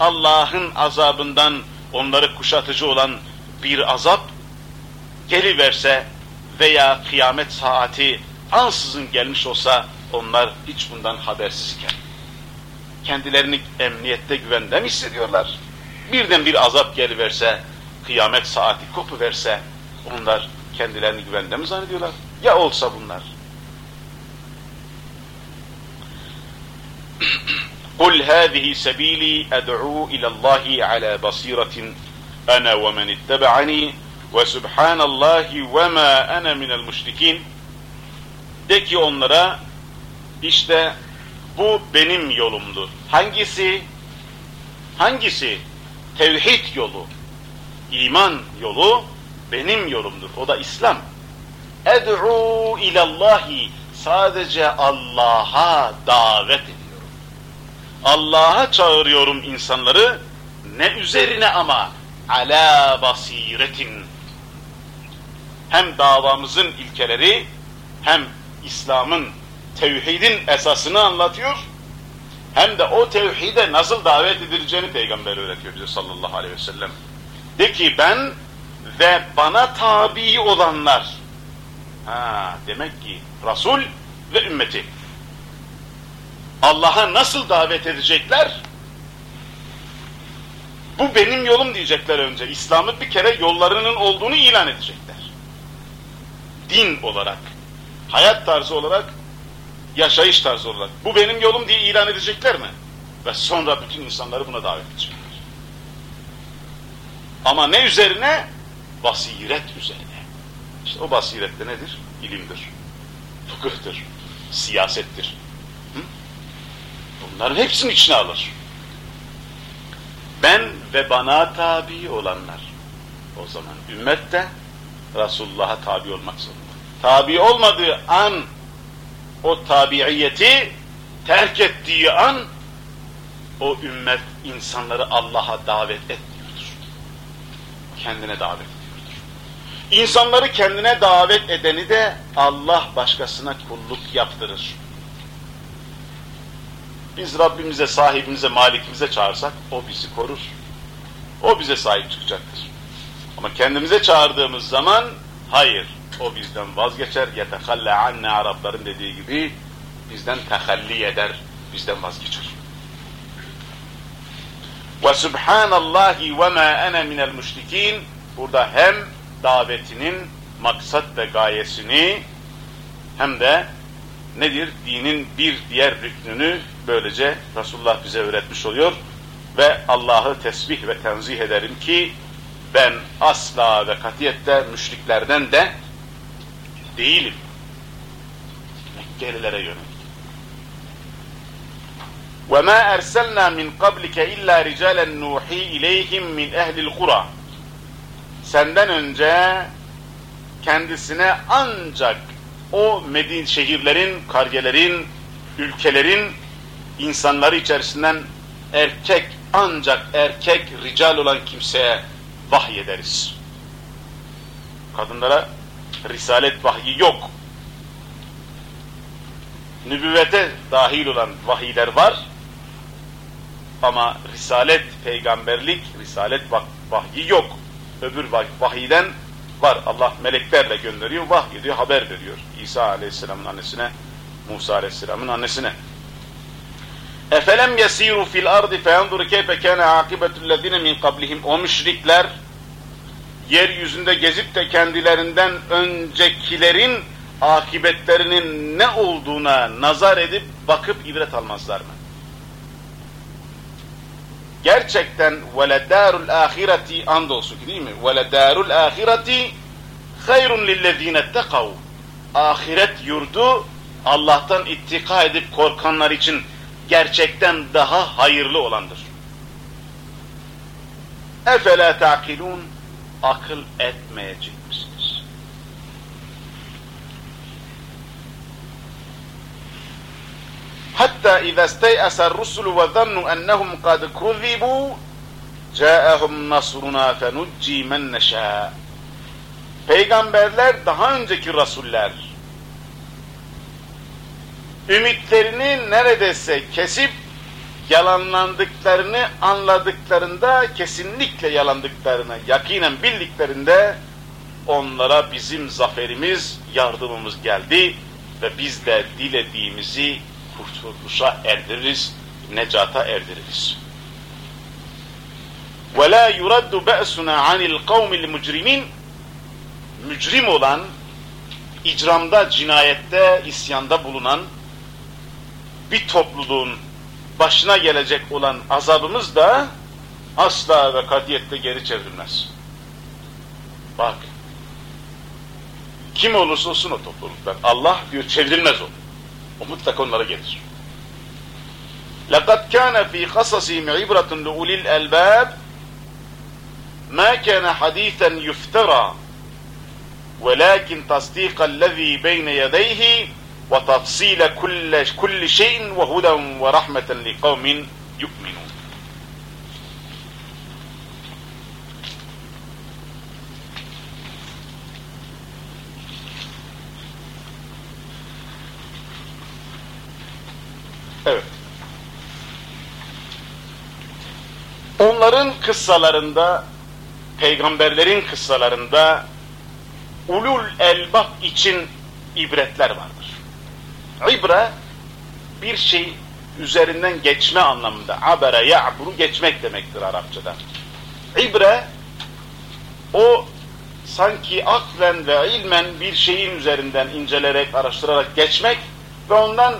Allah'ın azabından onları kuşatıcı olan bir azap geliverse veya kıyamet saati ansızın gelmiş olsa onlar hiç bundan habersizken kendilerini emniyette güvende mi hissediyorlar? Birden bir azap geliverse, kıyamet saati kopu verse onlar kendilerini güvende mi zannediyorlar? Ya olsa bunlar? قُلْ هَذِهِ سَب۪يلِي اَدْعُوا اِلَى اللّٰهِ عَلَى بَصِيرَةٍ اَنَا وَمَنِ اتَّبَعَنِي وَسُبْحَانَ اللّٰهِ وَمَا اَنَا مِنَ الْمُشْرِكِينَ De ki onlara, işte bu benim yolumdur. Hangisi? Hangisi? Tevhid yolu, iman yolu benim yolumdur. O da İslam. Ed'u ilallahi sadece Allah'a davet ediyorum. Allah'a çağırıyorum insanları ne üzerine ama ala basiretin hem davamızın ilkeleri hem İslam'ın tevhidin esasını anlatıyor hem de o tevhide nasıl davet edileceğini peygamber öğretiyor bize sallallahu aleyhi ve sellem. De ki ben ve bana tabi olanlar. Ha, demek ki Resul ve ümmeti. Allah'a nasıl davet edecekler? Bu benim yolum diyecekler önce. İslam'ı bir kere yollarının olduğunu ilan edecekler. Din olarak, hayat tarzı olarak, yaşayış tarzı olarak. Bu benim yolum diye ilan edecekler mi? Ve sonra bütün insanları buna davet edecekler. Ama ne üzerine? Basiret üzerine. İşte o basirette nedir? İlimdir, fıkıhtır, siyasettir. Hı? Bunların hepsini içine alır. Ben ve bana tabi olanlar. O zaman ümmet de Resulullah'a tabi olmak zorunda. Tabi olmadığı an o tabiiyeti terk ettiği an o ümmet insanları Allah'a davet etmiyordur Kendine davet ediyordur. İnsanları kendine davet edeni de Allah başkasına kulluk yaptırır. Biz Rabbimize, sahibimize, malikimize çağırsak o bizi korur. O bize sahip çıkacaktır. Ama kendimize çağırdığımız zaman hayır. O bizden vazgeçer. يَتَخَلَّ عَنَّ Arapların dediği gibi bizden tehalli eder, bizden vazgeçer. Ve subhanallahi ve ma ene minel müşrikin. Burada hem davetinin maksat ve gayesini hem de nedir? Dinin bir diğer rüknünü böylece Resulullah bize öğretmiş oluyor ve Allah'ı tesbih ve tenzih ederim ki ben asla ve katiyette müşriklerden de değilim. Mekkelilere yönelik. وَمَا اَرْسَلْنَا مِنْ قَبْلِكَ اِلَّا رِجَالًا نُوحِي اِلَيْهِمْ مِنْ اَهْلِ الْقُرَى Senden önce kendisine ancak o Medine şehirlerin, kariyelerin, ülkelerin insanları içerisinden erkek ancak erkek rical olan kimseye vahyederiz. Kadınlara risalet vahyi yok. Nübüvvete dahil olan vahiyler var. ama risalet, peygamberlik, risalet vahyi yok. Öbür vahiyden var. Allah meleklerle gönderiyor, vahyediyor, haber veriyor. İsa aleyhisselamın annesine, Musa aleyhisselamın annesine. Efelem yesiru fil ardı feyanzuru keyfe kana akibetullezine min qablihim. O müşrikler yeryüzünde gezip de kendilerinden öncekilerin akibetlerinin ne olduğuna nazar edip bakıp ibret almazlar mı? Gerçekten veledarul ahireti andolsun ki değil mi? Veledarul ahireti hayrun lillezine tekav. Ahiret yurdu Allah'tan ittika edip korkanlar için gerçekten daha hayırlı olandır. Efela ta'kilun akıl etmeyecek Hatta stey'asar rusulu ve zannu ennehum kad kuzibu câehum nasruna fenucci men neşâ. Peygamberler daha önceki rasuller ümitlerini neredeyse kesip yalanlandıklarını anladıklarında kesinlikle yalandıklarını yakinen bildiklerinde onlara bizim zaferimiz, yardımımız geldi ve biz de dilediğimizi kurtuluşa erdiririz, necata erdiririz. وَلَا يُرَدُّ بَأْسُنَا عَنِ الْقَوْمِ الْمُجْرِمِينَ Mücrim olan, icramda, cinayette, isyanda bulunan bir topluluğun başına gelecek olan azabımız da asla ve kadiyette geri çevrilmez. Bak, kim olursa olsun o topluluklar, Allah diyor çevrilmez o. O mutlaka onlara gelir. لَقَدْ كَانَ ف۪ي قَصَصِهِمْ عِبْرَةٌ لُعُلِي الْأَلْبَابِ مَا كَانَ حَد۪يثًا يُفْتَرَى وَلَكِنْ تَصْدِيقَ الَّذ۪ي بَيْنَ يَدَيْهِ وَتَفْصِيلَ كُلِّ, كل شَيْءٍ وَهُدًا وَرَحْمَةً لِقَوْمٍ يُؤْمِنُونَ Onların kıssalarında, peygamberlerin kıssalarında ulul elbab için ibretler vardır. İbre bir şey üzerinden geçme anlamında. Abere ya'buru geçmek demektir Arapçada. İbre o sanki aklen ve ilmen bir şeyin üzerinden incelerek, araştırarak geçmek ve ondan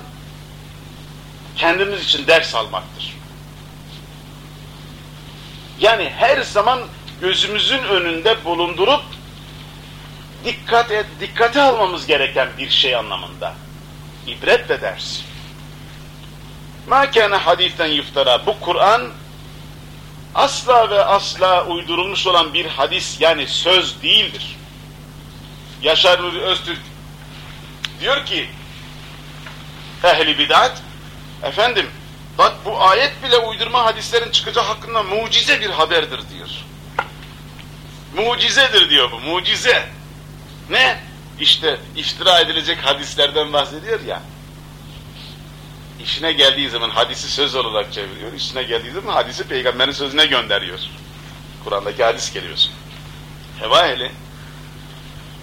kendimiz için ders almaktır. Yani her zaman gözümüzün önünde bulundurup dikkat et, dikkate almamız gereken bir şey anlamında. İbret de ders. Ma kana hadisten yuftara. Bu Kur'an asla ve asla uydurulmuş olan bir hadis yani söz değildir. Yaşar Nuri Öztürk diyor ki ehli bid'at efendim bak bu ayet bile uydurma hadislerin çıkacağı hakkında mucize bir haberdir diyor. Mucizedir diyor bu mucize. Ne? İşte iftira edilecek hadislerden bahsediyor ya. İşine geldiği zaman hadisi söz olarak çeviriyor. İşine geldiği zaman hadisi peygamberin sözüne gönderiyor. Kur'an'daki hadis geliyorsun. Heva ehli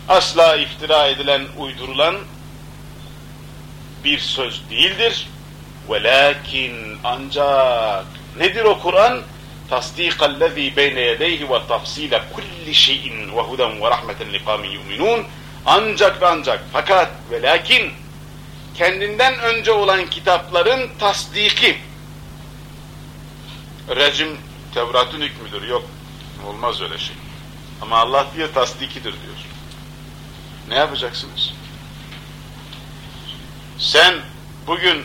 asla iftira edilen, uydurulan bir söz değildir. Velakin ancak nedir o Kur'an? yedeyhi ve tafsile kulli şeyin ve huden ve rahmeten liqamin yu'minun ancak ve ancak fakat ve lakin kendinden önce olan kitapların tasdiki. Rejim Tevrat'ın hükmüdür. Yok olmaz öyle şey. Ama Allah diye tasdikidir diyor. Ne yapacaksınız? Sen bugün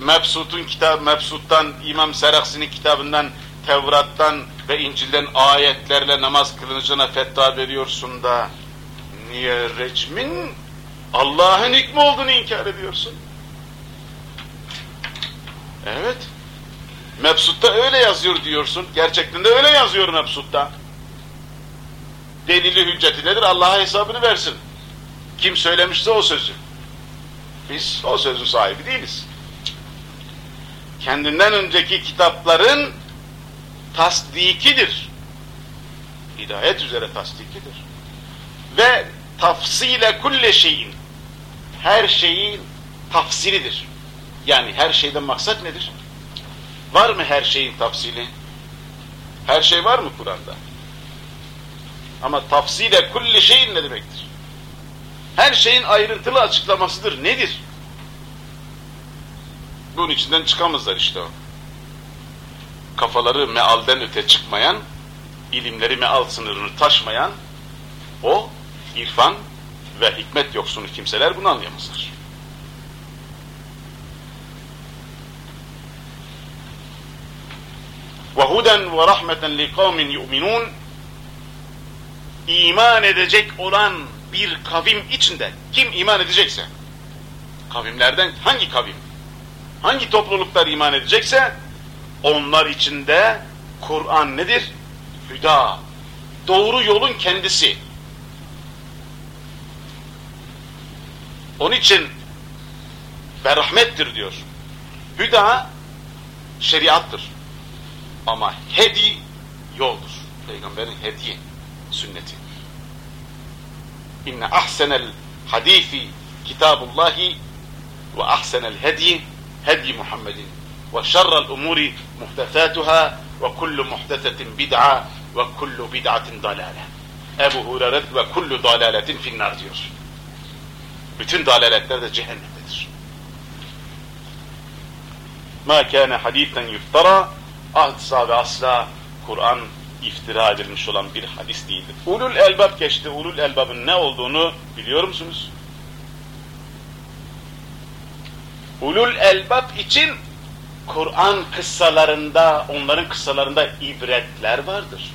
Mebsut'un kitabı Mebsut'tan İmam Seraksi'nin kitabından Tevrat'tan ve İncil'den ayetlerle namaz kılınacağına fetva veriyorsun da niye recmin Allah'ın hükmü olduğunu inkar ediyorsun? Evet. Mebsut'ta öyle yazıyor diyorsun. Gerçekten de öyle yazıyor Mebsut'ta. Delili hücceti nedir? Allah'a hesabını versin. Kim söylemişse o sözü. Biz o sözün sahibi değiliz. Kendinden önceki kitapların tasdikidir. Hidayet üzere tasdikidir. Ve tafsile kulle şeyin her şeyin tafsilidir. Yani her şeyden maksat nedir? Var mı her şeyin tafsili? Her şey var mı Kur'an'da? Ama tafsile kulli şeyin ne demektir? Her şeyin ayrıntılı açıklamasıdır. Nedir? Bunun içinden çıkamazlar işte o kafaları mealden öte çıkmayan, ilimleri meal sınırını taşmayan o irfan ve hikmet yoksunu kimseler bunu anlayamazlar. وَهُدًا وَرَحْمَةً لِقَوْمٍ يُؤْمِنُونَ İman edecek olan bir kavim içinde, kim iman edecekse, kavimlerden hangi kavim, Hangi topluluklar iman edecekse, onlar içinde Kur'an nedir? Hüda. Doğru yolun kendisi. Onun için ve diyor. Hüda şeriattır. Ama hedi yoldur. Peygamberin hediye, sünneti. İnne ahsenel hadisi kitabullahi ve ahsenel hedi hedi Muhammedin وشر الأمور محدثاتها وكل محدثة بدعة وكل بدعة ضلالة Ebu Hureyre ve kullu dalaletin finnar diyor. Bütün dalaletler de cehennemdedir. Ma kâne hadîten yuftara asla ve asla Kur'an iftira edilmiş olan bir hadis değildir. Ulul elbab geçti. Ulul elbabın ne olduğunu biliyor musunuz? Ulul elbab için Kur'an kıssalarında, onların kıssalarında ibretler vardır.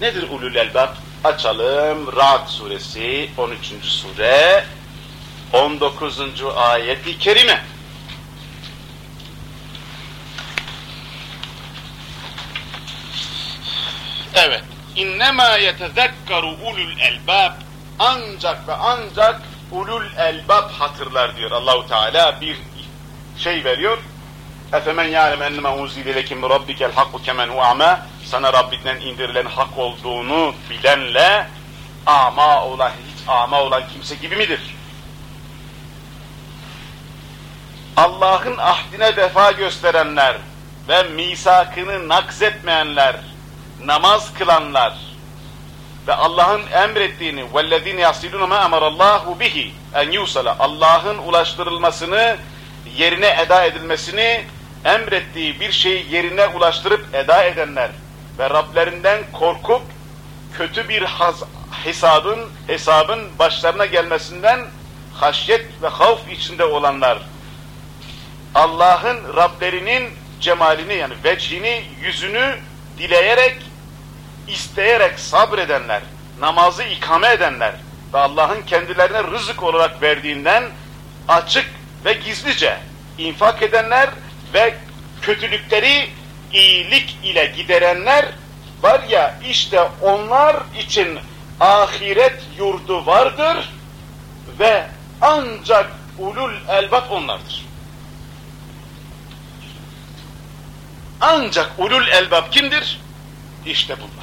Nedir ulul elbab? Açalım Ra'd suresi 13. sure 19. ayeti kerime. Evet. İnnemâ yetezekkaru ulul elbab ancak ve ancak ulul elbab hatırlar diyor Allahu Teala. Bir şey veriyor. Efemen ya'lem enneme unzile lekim min rabbikel hakku kemen a'ma. Sana Rabbinden indirilen hak olduğunu bilenle ama olan hiç ama olan kimse gibi midir? Allah'ın ahdine vefa gösterenler ve misakını nakzetmeyenler, namaz kılanlar ve Allah'ın emrettiğini وَالَّذ۪ينَ يَصِلُونَ مَا اَمَرَ اللّٰهُ بِهِ en yusala Allah'ın ulaştırılmasını, yerine eda edilmesini emrettiği bir şeyi yerine ulaştırıp eda edenler ve Rablerinden korkup kötü bir haz, hesabın hesabın başlarına gelmesinden haşyet ve havf içinde olanlar Allah'ın Rablerinin cemalini yani vecihini, yüzünü dileyerek, isteyerek sabredenler, namazı ikame edenler ve Allah'ın kendilerine rızık olarak verdiğinden açık ve gizlice infak edenler ve kötülükleri iyilik ile giderenler var ya işte onlar için ahiret yurdu vardır ve ancak ulul elbap onlardır. Ancak ulul elbab kimdir? İşte bunlardır.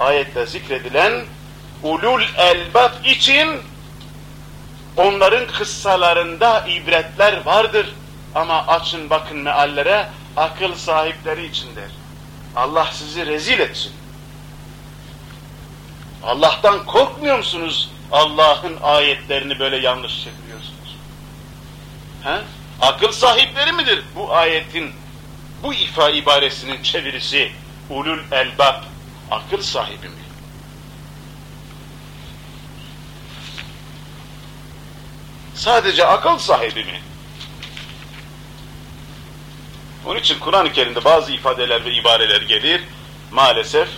Ayette zikredilen ulul elbab için onların kıssalarında ibretler vardır. Ama açın bakın meallere akıl sahipleri içindir. Allah sizi rezil etsin. Allah'tan korkmuyor musunuz? Allah'ın ayetlerini böyle yanlış çeviriyorsunuz. He? Akıl sahipleri midir bu ayetin bu ifa ibaresinin çevirisi ulul elbab, akıl sahibi mi? Sadece akıl sahibi mi? Onun için Kur'an-ı Kerim'de bazı ifadeler ve ibareler gelir, maalesef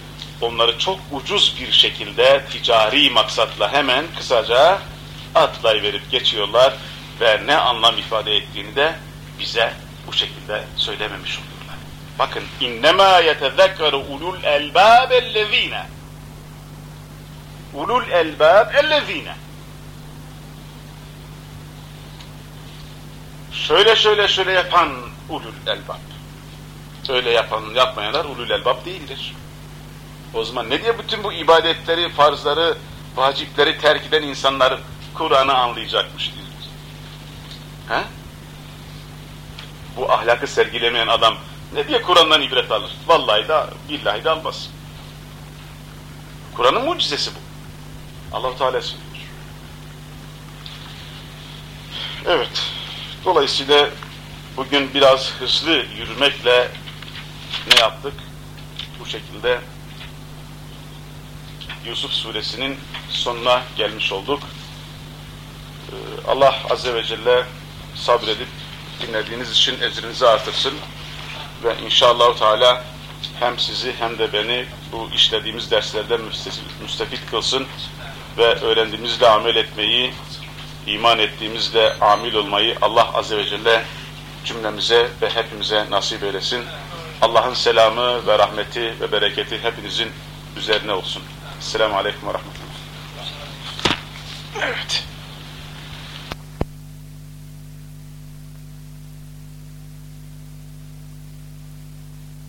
onları çok ucuz bir şekilde ticari maksatla hemen kısaca atlayıverip geçiyorlar ve ne anlam ifade ettiğini de bize bu şekilde söylememiş oluyorlar. Bakın innema yetezekkeru ulul elbab ellezine ulul elbab ellezine şöyle şöyle şöyle yapan ulul elbab öyle yapan yapmayanlar ulul elbab değildir. O zaman ne diye bütün bu ibadetleri, farzları, vacipleri terk eden insanlar Kur'an'ı anlayacakmış diyoruz. He? Bu ahlakı sergilemeyen adam ne diye Kur'an'dan ibret alır? Vallahi da billahi de almaz. Kur'an'ın mucizesi bu. Allah Teala söylüyor. Evet. Dolayısıyla bugün biraz hızlı yürümekle ne yaptık? Bu şekilde Yusuf suresinin sonuna gelmiş olduk. Ee, Allah Azze ve Celle sabredip dinlediğiniz için ecrinizi artırsın ve inşallah Teala hem sizi hem de beni bu işlediğimiz derslerden müstefit kılsın ve öğrendiğimizle amel etmeyi, iman ettiğimizle amil olmayı Allah Azze ve Celle cümlemize ve hepimize nasip eylesin. Allah'ın selamı ve rahmeti ve bereketi hepinizin üzerine olsun. Selamun Aleyküm ve Rahmetullah. Evet.